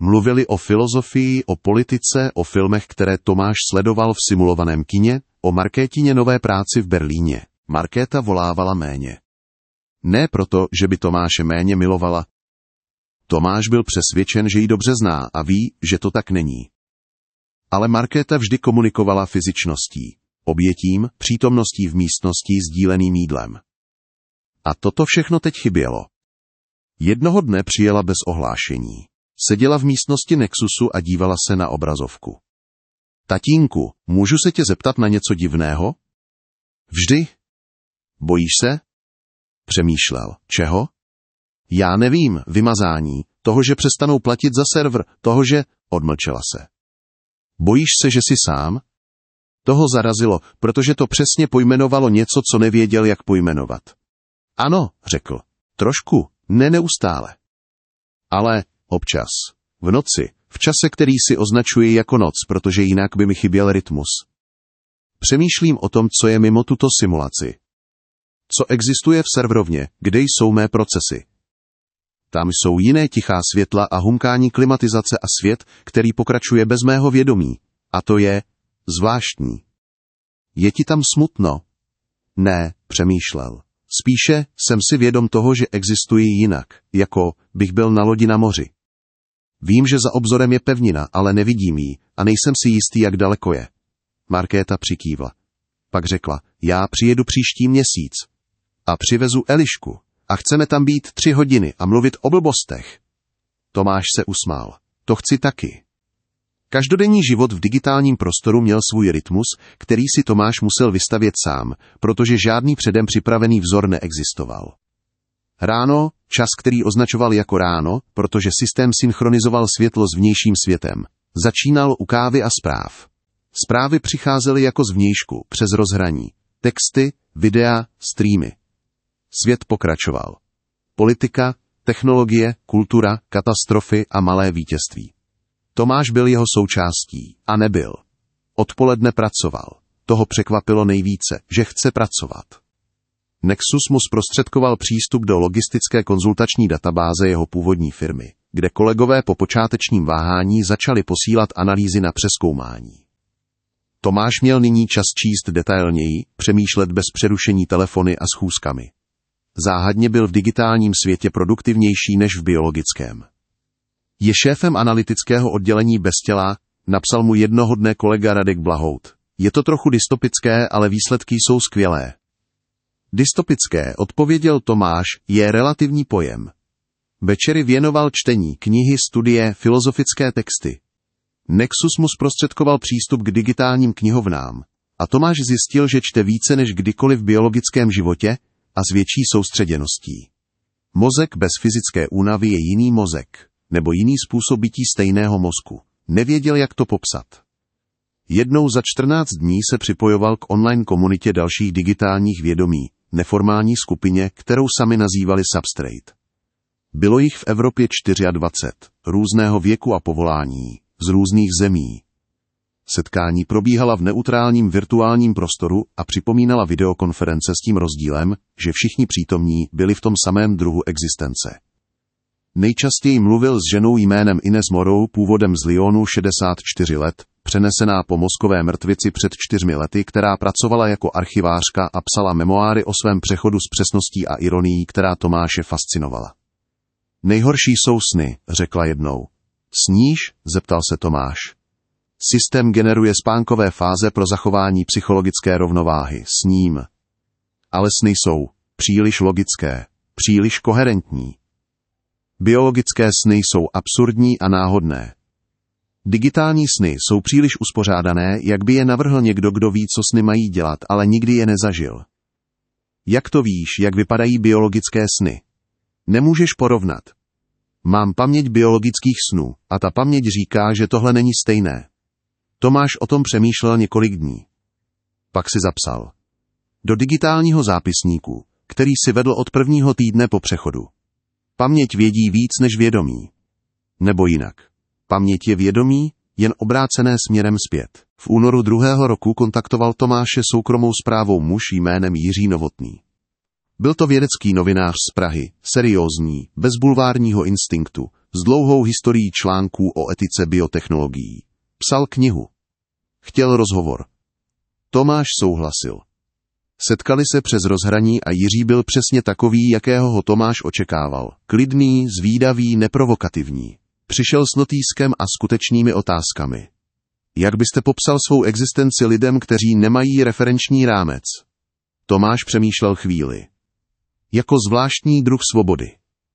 Mluvili o filozofii, o politice, o filmech, které Tomáš sledoval v simulovaném kině, o Markétině nové práci v Berlíně. Markéta volávala méně. Ne proto, že by Tomáše méně milovala. Tomáš byl přesvědčen, že ji dobře zná a ví, že to tak není. Ale Markéta vždy komunikovala fyzičností, obětím, přítomností v místnosti sdíleným jídlem. A toto všechno teď chybělo. Jednoho dne přijela bez ohlášení. Seděla v místnosti Nexusu a dívala se na obrazovku. Tatínku, můžu se tě zeptat na něco divného? Vždy. Bojíš se? Přemýšlel. Čeho? Já nevím, vymazání, toho, že přestanou platit za server, toho, že... Odmlčela se. Bojíš se, že jsi sám? Toho zarazilo, protože to přesně pojmenovalo něco, co nevěděl, jak pojmenovat. Ano, řekl. Trošku, ne neustále. Ale občas. V noci, v čase, který si označuji jako noc, protože jinak by mi chyběl rytmus. Přemýšlím o tom, co je mimo tuto simulaci. Co existuje v serverovně, kde jsou mé procesy. Tam jsou jiné tichá světla a humkání klimatizace a svět, který pokračuje bez mého vědomí. A to je zvláštní. Je ti tam smutno? Ne, přemýšlel. Spíše jsem si vědom toho, že existuji jinak, jako bych byl na lodi na moři. Vím, že za obzorem je pevnina, ale nevidím ji a nejsem si jistý, jak daleko je. Markéta přikývla. Pak řekla, já přijedu příští měsíc a přivezu Elišku a chceme tam být tři hodiny a mluvit o blbostech. Tomáš se usmál. To chci taky. Každodenní život v digitálním prostoru měl svůj rytmus, který si Tomáš musel vystavět sám, protože žádný předem připravený vzor neexistoval. Ráno, čas, který označoval jako ráno, protože systém synchronizoval světlo s vnějším světem, začínal u kávy a zpráv. Zprávy přicházely jako z vnějšku, přes rozhraní. Texty, videa, streamy. Svět pokračoval. Politika, technologie, kultura, katastrofy a malé vítězství. Tomáš byl jeho součástí a nebyl. Odpoledne pracoval. Toho překvapilo nejvíce, že chce pracovat. Nexus mu zprostředkoval přístup do logistické konzultační databáze jeho původní firmy, kde kolegové po počátečním váhání začali posílat analýzy na přeskoumání. Tomáš měl nyní čas číst detailněji, přemýšlet bez přerušení telefony a schůzkami. Záhadně byl v digitálním světě produktivnější než v biologickém. Je šéfem analytického oddělení Beztěla, napsal mu jednoho dne kolega Radek Blahout. Je to trochu dystopické, ale výsledky jsou skvělé. Dystopické, odpověděl Tomáš, je relativní pojem. Večery věnoval čtení, knihy, studie, filozofické texty. Nexus mu zprostředkoval přístup k digitálním knihovnám. A Tomáš zjistil, že čte více než kdykoliv v biologickém životě a s větší soustředěností. Mozek bez fyzické únavy je jiný mozek, nebo jiný způsob bytí stejného mozku. Nevěděl, jak to popsat. Jednou za 14 dní se připojoval k online komunitě dalších digitálních vědomí, neformální skupině, kterou sami nazývali Substrate. Bylo jich v Evropě 24, různého věku a povolání, z různých zemí. Setkání probíhala v neutrálním virtuálním prostoru a připomínala videokonference s tím rozdílem, že všichni přítomní byli v tom samém druhu existence. Nejčastěji mluvil s ženou jménem Ines Morou původem z Lyonu 64 let, přenesená po mozkové mrtvici před čtyřmi lety, která pracovala jako archivářka a psala memoáry o svém přechodu s přesností a ironií, která Tomáše fascinovala. Nejhorší jsou sny, řekla jednou. Sníš? zeptal se Tomáš. Systém generuje spánkové fáze pro zachování psychologické rovnováhy. Sním. Ale sny jsou příliš logické, příliš koherentní. Biologické sny jsou absurdní a náhodné. Digitální sny jsou příliš uspořádané, jak by je navrhl někdo, kdo ví, co sny mají dělat, ale nikdy je nezažil. Jak to víš, jak vypadají biologické sny? Nemůžeš porovnat. Mám paměť biologických snů a ta paměť říká, že tohle není stejné. Tomáš o tom přemýšlel několik dní. Pak si zapsal. Do digitálního zápisníku, který si vedl od prvního týdne po přechodu. Paměť vědí víc než vědomí. Nebo jinak. Paměť je vědomí, jen obrácené směrem zpět. V únoru druhého roku kontaktoval Tomáše soukromou zprávou muž jménem Jiří Novotný. Byl to vědecký novinář z Prahy, seriózní, bez bulvárního instinktu, s dlouhou historií článků o etice biotechnologií. Psal knihu. Chtěl rozhovor. Tomáš souhlasil. Setkali se přes rozhraní a Jiří byl přesně takový, jakého ho Tomáš očekával. Klidný, zvídavý, neprovokativní. Přišel s notýskem a skutečnými otázkami. Jak byste popsal svou existenci lidem, kteří nemají referenční rámec? Tomáš přemýšlel chvíli. Jako zvláštní druh svobody.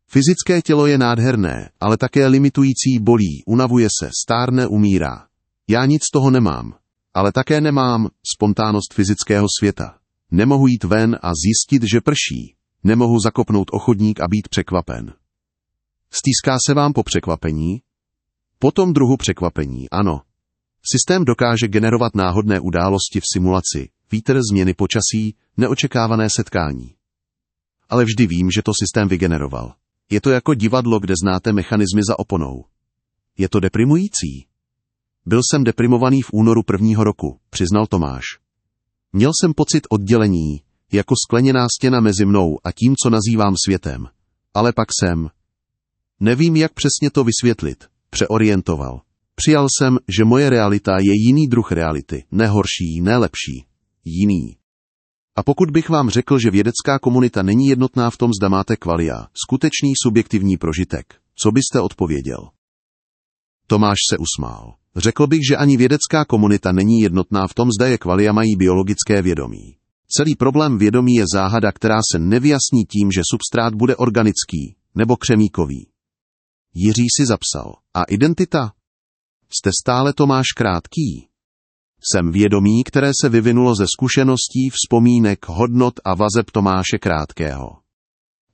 Fyzické tělo je nádherné, ale také limitující bolí, unavuje se, stárne, umírá. Já nic toho nemám, ale také nemám spontánnost fyzického světa. Nemohu jít ven a zjistit, že prší. Nemohu zakopnout ochodník a být překvapen. Stýská se vám po překvapení? Po tom druhu překvapení, ano. Systém dokáže generovat náhodné události v simulaci, vítr změny počasí, neočekávané setkání. Ale vždy vím, že to systém vygeneroval. Je to jako divadlo, kde znáte mechanismy za oponou. Je to deprimující. Byl jsem deprimovaný v únoru prvního roku, přiznal Tomáš. Měl jsem pocit oddělení, jako skleněná stěna mezi mnou a tím, co nazývám světem. Ale pak jsem. Nevím, jak přesně to vysvětlit. Přeorientoval. Přijal jsem, že moje realita je jiný druh reality, ne horší, ne lepší. Jiný. A pokud bych vám řekl, že vědecká komunita není jednotná v tom, zda máte kvalia, skutečný subjektivní prožitek, co byste odpověděl? Tomáš se usmál. Řekl bych, že ani vědecká komunita není jednotná v tom, zda je kvalia mají biologické vědomí. Celý problém vědomí je záhada, která se nevyjasní tím, že substrát bude organický nebo křemíkový. Jiří si zapsal. A identita? Jste stále Tomáš Krátký. Jsem vědomí, které se vyvinulo ze zkušeností, vzpomínek, hodnot a vazeb Tomáše Krátkého.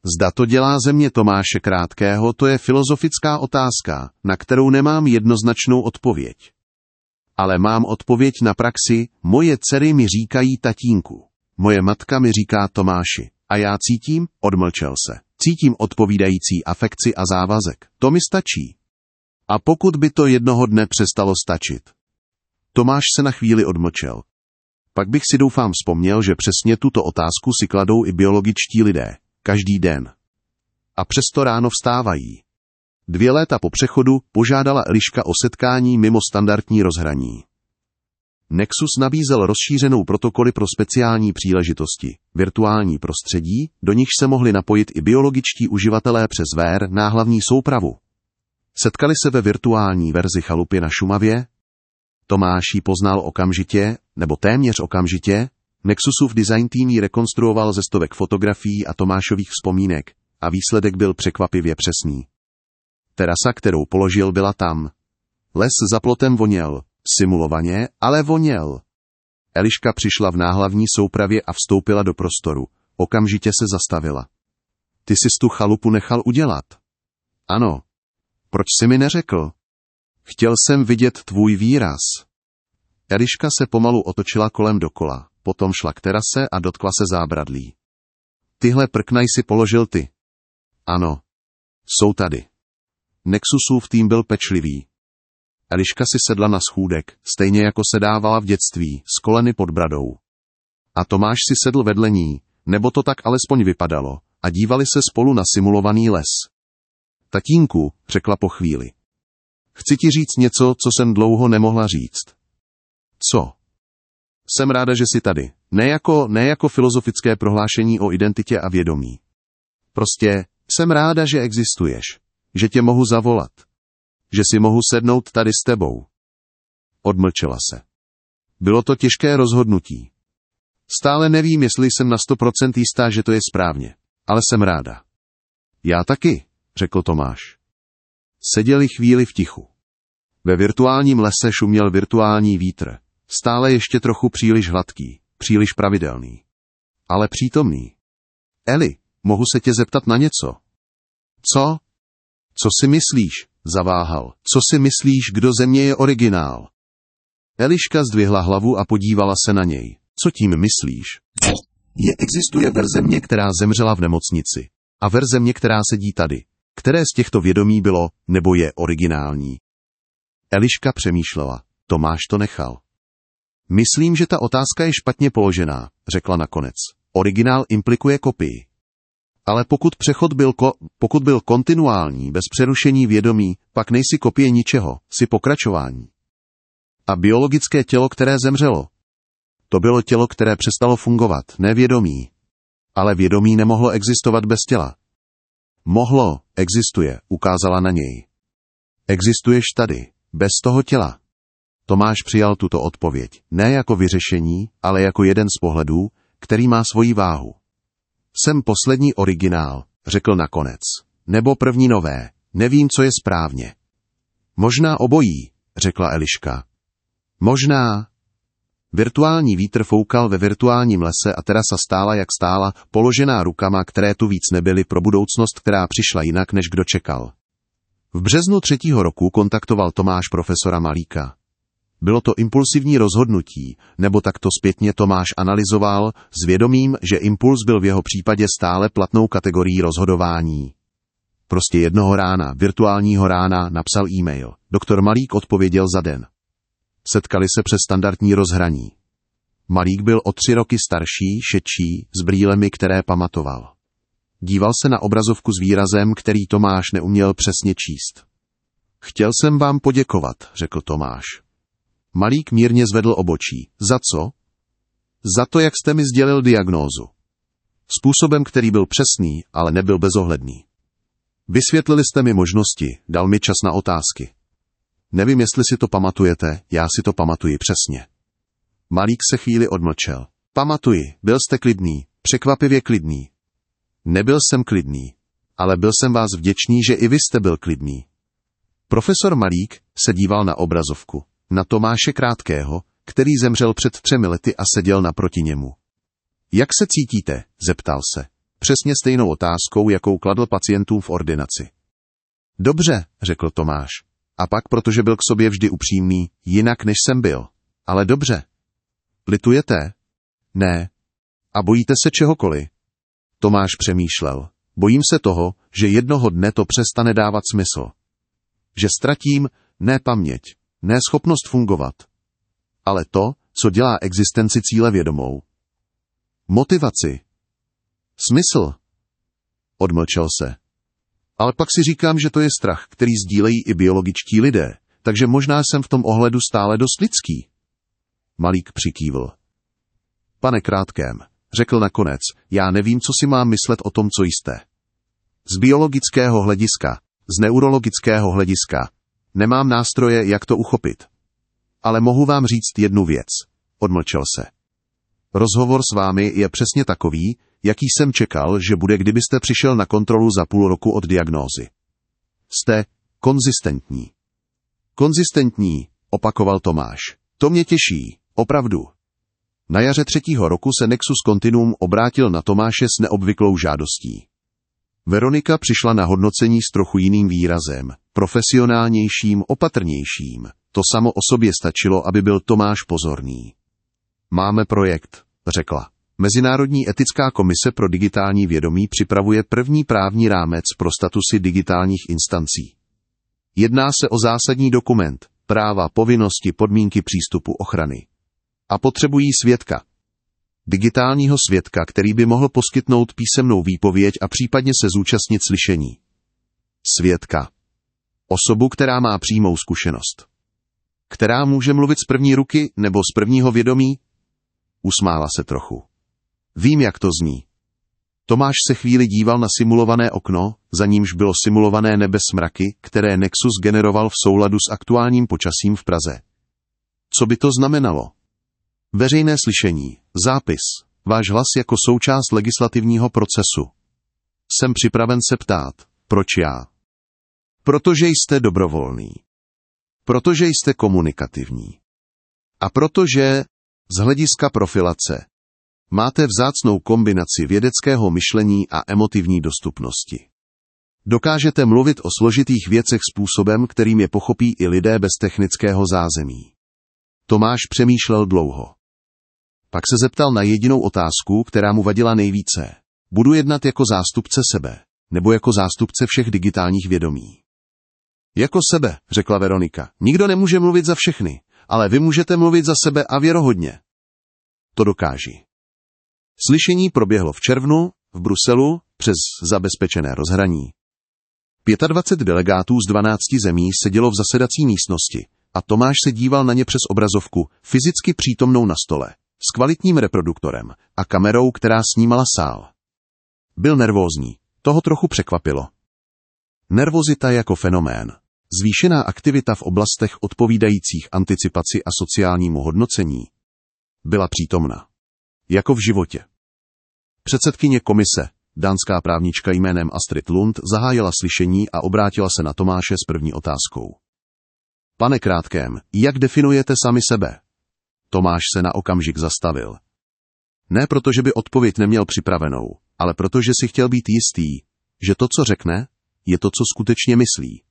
Zda to dělá země Tomáše Krátkého, to je filozofická otázka, na kterou nemám jednoznačnou odpověď. Ale mám odpověď na praxi, moje dcery mi říkají tatínku. Moje matka mi říká Tomáši. A já cítím, odmlčel se. Cítím odpovídající afekci a závazek. To mi stačí. A pokud by to jednoho dne přestalo stačit? Tomáš se na chvíli odmlčel. Pak bych si doufám vzpomněl, že přesně tuto otázku si kladou i biologičtí lidé každý den. A přesto ráno vstávají. Dvě léta po přechodu požádala Eliška o setkání mimo standardní rozhraní. Nexus nabízel rozšířenou protokoly pro speciální příležitosti, virtuální prostředí, do nich se mohli napojit i biologičtí uživatelé přes VR náhlavní soupravu. Setkali se ve virtuální verzi chalupy na Šumavě. Tomáš ji poznal okamžitě, nebo téměř okamžitě, Nexusův design tým ji rekonstruoval ze stovek fotografií a Tomášových vzpomínek a výsledek byl překvapivě přesný. Terasa, kterou položil, byla tam. Les za plotem voněl, simulovaně, ale voněl. Eliška přišla v náhlavní soupravě a vstoupila do prostoru. Okamžitě se zastavila. Ty jsi tu chalupu nechal udělat. Ano. Proč jsi mi neřekl? Chtěl jsem vidět tvůj výraz. Eliška se pomalu otočila kolem dokola, potom šla k terase a dotkla se zábradlí. Tyhle prknaj si položil ty. Ano. Jsou tady. Nexusův tým byl pečlivý. Eliška si sedla na schůdek, stejně jako se dávala v dětství, s koleny pod bradou. A Tomáš si sedl vedle ní, nebo to tak alespoň vypadalo, a dívali se spolu na simulovaný les. Tatínku, řekla po chvíli. Chci ti říct něco, co jsem dlouho nemohla říct. Co? Jsem ráda, že jsi tady. Ne jako, ne jako filozofické prohlášení o identitě a vědomí. Prostě jsem ráda, že existuješ. Že tě mohu zavolat. Že si mohu sednout tady s tebou. Odmlčela se. Bylo to těžké rozhodnutí. Stále nevím, jestli jsem na 100% jistá, že to je správně. Ale jsem ráda. Já taky, řekl Tomáš. Seděli chvíli v tichu. Ve virtuálním lese šuměl virtuální vítr. Stále ještě trochu příliš hladký, příliš pravidelný. Ale přítomný. Eli, mohu se tě zeptat na něco? Co? Co si myslíš? Zaváhal. Co si myslíš, kdo země je originál? Eliška zdvihla hlavu a podívala se na něj. Co tím myslíš? Je existuje verze mě, která zemřela v nemocnici. A verze mě, která sedí tady. Které z těchto vědomí bylo, nebo je originální? Eliška přemýšlela. Tomáš to nechal. Myslím, že ta otázka je špatně položená, řekla nakonec. Originál implikuje kopii. Ale pokud přechod byl, ko, pokud byl kontinuální, bez přerušení vědomí, pak nejsi kopie ničeho, si pokračování. A biologické tělo, které zemřelo. To bylo tělo, které přestalo fungovat, nevědomí. Ale vědomí nemohlo existovat bez těla. Mohlo, existuje, ukázala na něj. Existuješ tady, bez toho těla. Tomáš přijal tuto odpověď, ne jako vyřešení, ale jako jeden z pohledů, který má svoji váhu. Jsem poslední originál, řekl nakonec. Nebo první nové, nevím, co je správně. Možná obojí, řekla Eliška. Možná. Virtuální vítr foukal ve virtuálním lese a terasa stála, jak stála, položená rukama, které tu víc nebyly pro budoucnost, která přišla jinak, než kdo čekal. V březnu třetího roku kontaktoval Tomáš profesora Malíka. Bylo to impulsivní rozhodnutí, nebo tak to zpětně Tomáš analyzoval, s vědomím, že impuls byl v jeho případě stále platnou kategorií rozhodování. Prostě jednoho rána, virtuálního rána, napsal e-mail. Doktor Malík odpověděl za den. Setkali se přes standardní rozhraní. Malík byl o tři roky starší, šetší, s brýlemi, které pamatoval. Díval se na obrazovku s výrazem, který Tomáš neuměl přesně číst. Chtěl jsem vám poděkovat, řekl Tomáš. Malík mírně zvedl obočí. Za co? Za to, jak jste mi sdělil diagnózu. Způsobem, který byl přesný, ale nebyl bezohledný. Vysvětlili jste mi možnosti, dal mi čas na otázky. Nevím, jestli si to pamatujete, já si to pamatuji přesně. Malík se chvíli odmlčel. Pamatuji, byl jste klidný, překvapivě klidný. Nebyl jsem klidný, ale byl jsem vás vděčný, že i vy jste byl klidný. Profesor Malík se díval na obrazovku na Tomáše Krátkého, který zemřel před třemi lety a seděl naproti němu. Jak se cítíte? zeptal se. Přesně stejnou otázkou, jakou kladl pacientům v ordinaci. Dobře, řekl Tomáš. A pak, protože byl k sobě vždy upřímný, jinak než jsem byl. Ale dobře. Litujete? Ne. A bojíte se čehokoliv? Tomáš přemýšlel. Bojím se toho, že jednoho dne to přestane dávat smysl. Že ztratím ne paměť, ne schopnost fungovat, ale to, co dělá existenci cíle vědomou. Motivaci. Smysl. Odmlčel se. Ale pak si říkám, že to je strach, který sdílejí i biologičtí lidé, takže možná jsem v tom ohledu stále dost lidský. Malík přikývl. Pane Krátkém, řekl nakonec, já nevím, co si mám myslet o tom, co jste. Z biologického hlediska, z neurologického hlediska, Nemám nástroje, jak to uchopit. Ale mohu vám říct jednu věc. Odmlčel se. Rozhovor s vámi je přesně takový, jaký jsem čekal, že bude, kdybyste přišel na kontrolu za půl roku od diagnózy. Jste konzistentní. Konzistentní, opakoval Tomáš. To mě těší, opravdu. Na jaře třetího roku se Nexus Continuum obrátil na Tomáše s neobvyklou žádostí. Veronika přišla na hodnocení s trochu jiným výrazem, profesionálnějším, opatrnějším. To samo o sobě stačilo, aby byl Tomáš pozorný. Máme projekt, řekla. Mezinárodní etická komise pro digitální vědomí připravuje první právní rámec pro statusy digitálních instancí. Jedná se o zásadní dokument, práva, povinnosti, podmínky přístupu ochrany. A potřebují svědka. Digitálního svědka, který by mohl poskytnout písemnou výpověď a případně se zúčastnit slyšení. Svědka. Osobu, která má přímou zkušenost. Která může mluvit z první ruky nebo z prvního vědomí? Usmála se trochu. Vím, jak to zní. Tomáš se chvíli díval na simulované okno, za nímž bylo simulované nebe smraky, které Nexus generoval v souladu s aktuálním počasím v Praze. Co by to znamenalo? Veřejné slyšení, zápis, váš hlas jako součást legislativního procesu. Jsem připraven se ptát, proč já? Protože jste dobrovolný. Protože jste komunikativní. A protože, z hlediska profilace, máte vzácnou kombinaci vědeckého myšlení a emotivní dostupnosti. Dokážete mluvit o složitých věcech způsobem, kterým je pochopí i lidé bez technického zázemí. Tomáš přemýšlel dlouho. Pak se zeptal na jedinou otázku, která mu vadila nejvíce. Budu jednat jako zástupce sebe, nebo jako zástupce všech digitálních vědomí. Jako sebe, řekla Veronika. Nikdo nemůže mluvit za všechny, ale vy můžete mluvit za sebe a věrohodně. To dokáží. Slyšení proběhlo v červnu, v Bruselu, přes zabezpečené rozhraní. 25 delegátů z 12 zemí sedělo v zasedací místnosti a Tomáš se díval na ně přes obrazovku, fyzicky přítomnou na stole, s kvalitním reproduktorem a kamerou, která snímala sál. Byl nervózní, toho trochu překvapilo. Nervozita jako fenomén. Zvýšená aktivita v oblastech odpovídajících anticipaci a sociálnímu hodnocení byla přítomna. Jako v životě. Předsedkyně komise, dánská právnička jménem Astrid Lund, zahájila slyšení a obrátila se na Tomáše s první otázkou. Pane Krátkém, jak definujete sami sebe? Tomáš se na okamžik zastavil. Ne proto, že by odpověď neměl připravenou, ale protože si chtěl být jistý, že to, co řekne, je to, co skutečně myslí.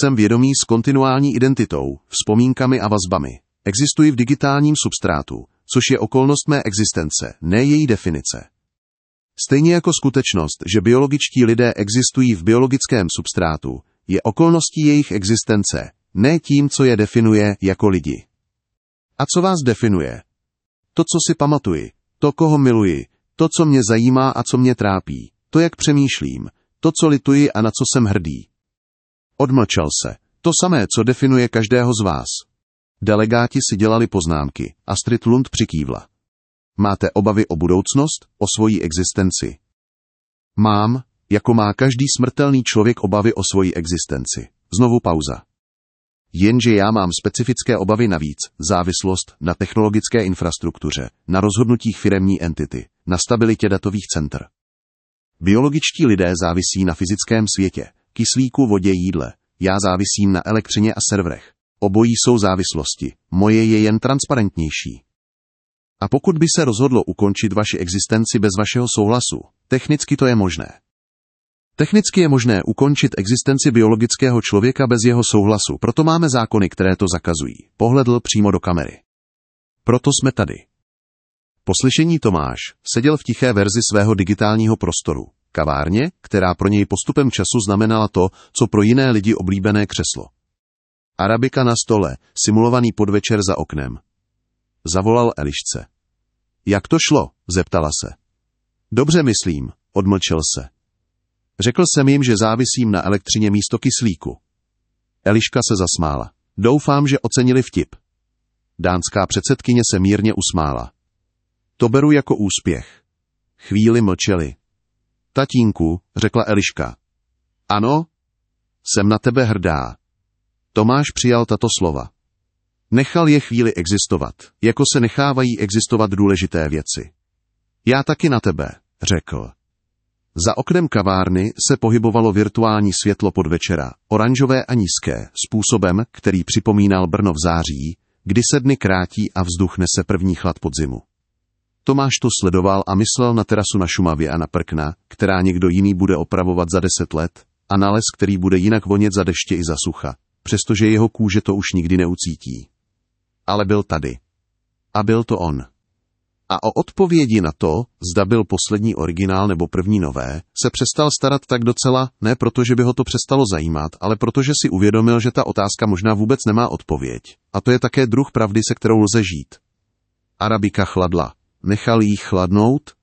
Jsem vědomý s kontinuální identitou, vzpomínkami a vazbami. Existuji v digitálním substrátu, což je okolnost mé existence, ne její definice. Stejně jako skutečnost, že biologičtí lidé existují v biologickém substrátu, je okolností jejich existence, ne tím, co je definuje jako lidi. A co vás definuje? To, co si pamatuji, to, koho miluji, to, co mě zajímá a co mě trápí, to, jak přemýšlím, to, co lituji a na co jsem hrdý. Odmlčel se. To samé, co definuje každého z vás. Delegáti si dělali poznámky. Astrid Lund přikývla. Máte obavy o budoucnost, o svoji existenci? Mám, jako má každý smrtelný člověk obavy o svoji existenci. Znovu pauza. Jenže já mám specifické obavy navíc, závislost na technologické infrastruktuře, na rozhodnutích firemní entity, na stabilitě datových center. Biologičtí lidé závisí na fyzickém světě, kyslíku, vodě, jídle. Já závisím na elektřině a serverech. Obojí jsou závislosti. Moje je jen transparentnější. A pokud by se rozhodlo ukončit vaši existenci bez vašeho souhlasu, technicky to je možné. Technicky je možné ukončit existenci biologického člověka bez jeho souhlasu, proto máme zákony, které to zakazují. Pohledl přímo do kamery. Proto jsme tady. Poslyšení Tomáš seděl v tiché verzi svého digitálního prostoru, kavárně, která pro něj postupem času znamenala to, co pro jiné lidi oblíbené křeslo. Arabika na stole, simulovaný podvečer za oknem. Zavolal Elišce. Jak to šlo? zeptala se. Dobře myslím, odmlčel se. Řekl jsem jim, že závisím na elektřině místo kyslíku. Eliška se zasmála. Doufám, že ocenili vtip. Dánská předsedkyně se mírně usmála. To beru jako úspěch. Chvíli mlčeli. Tatínku, řekla Eliška. Ano? Jsem na tebe hrdá. Tomáš přijal tato slova. Nechal je chvíli existovat, jako se nechávají existovat důležité věci. Já taky na tebe, řekl. Za oknem kavárny se pohybovalo virtuální světlo podvečera, oranžové a nízké, způsobem, který připomínal Brno v září, kdy se dny krátí a vzduch nese první chlad podzimu. Tomáš to sledoval a myslel na terasu na Šumavě a na prkna, která někdo jiný bude opravovat za deset let, a na les, který bude jinak vonět za deště i za sucha, přestože jeho kůže to už nikdy neucítí. Ale byl tady. A byl to on. A o odpovědi na to, zda byl poslední originál nebo první nové, se přestal starat tak docela, ne proto, že by ho to přestalo zajímat, ale protože si uvědomil, že ta otázka možná vůbec nemá odpověď. A to je také druh pravdy, se kterou lze žít. Arabika chladla. Nechal jí chladnout,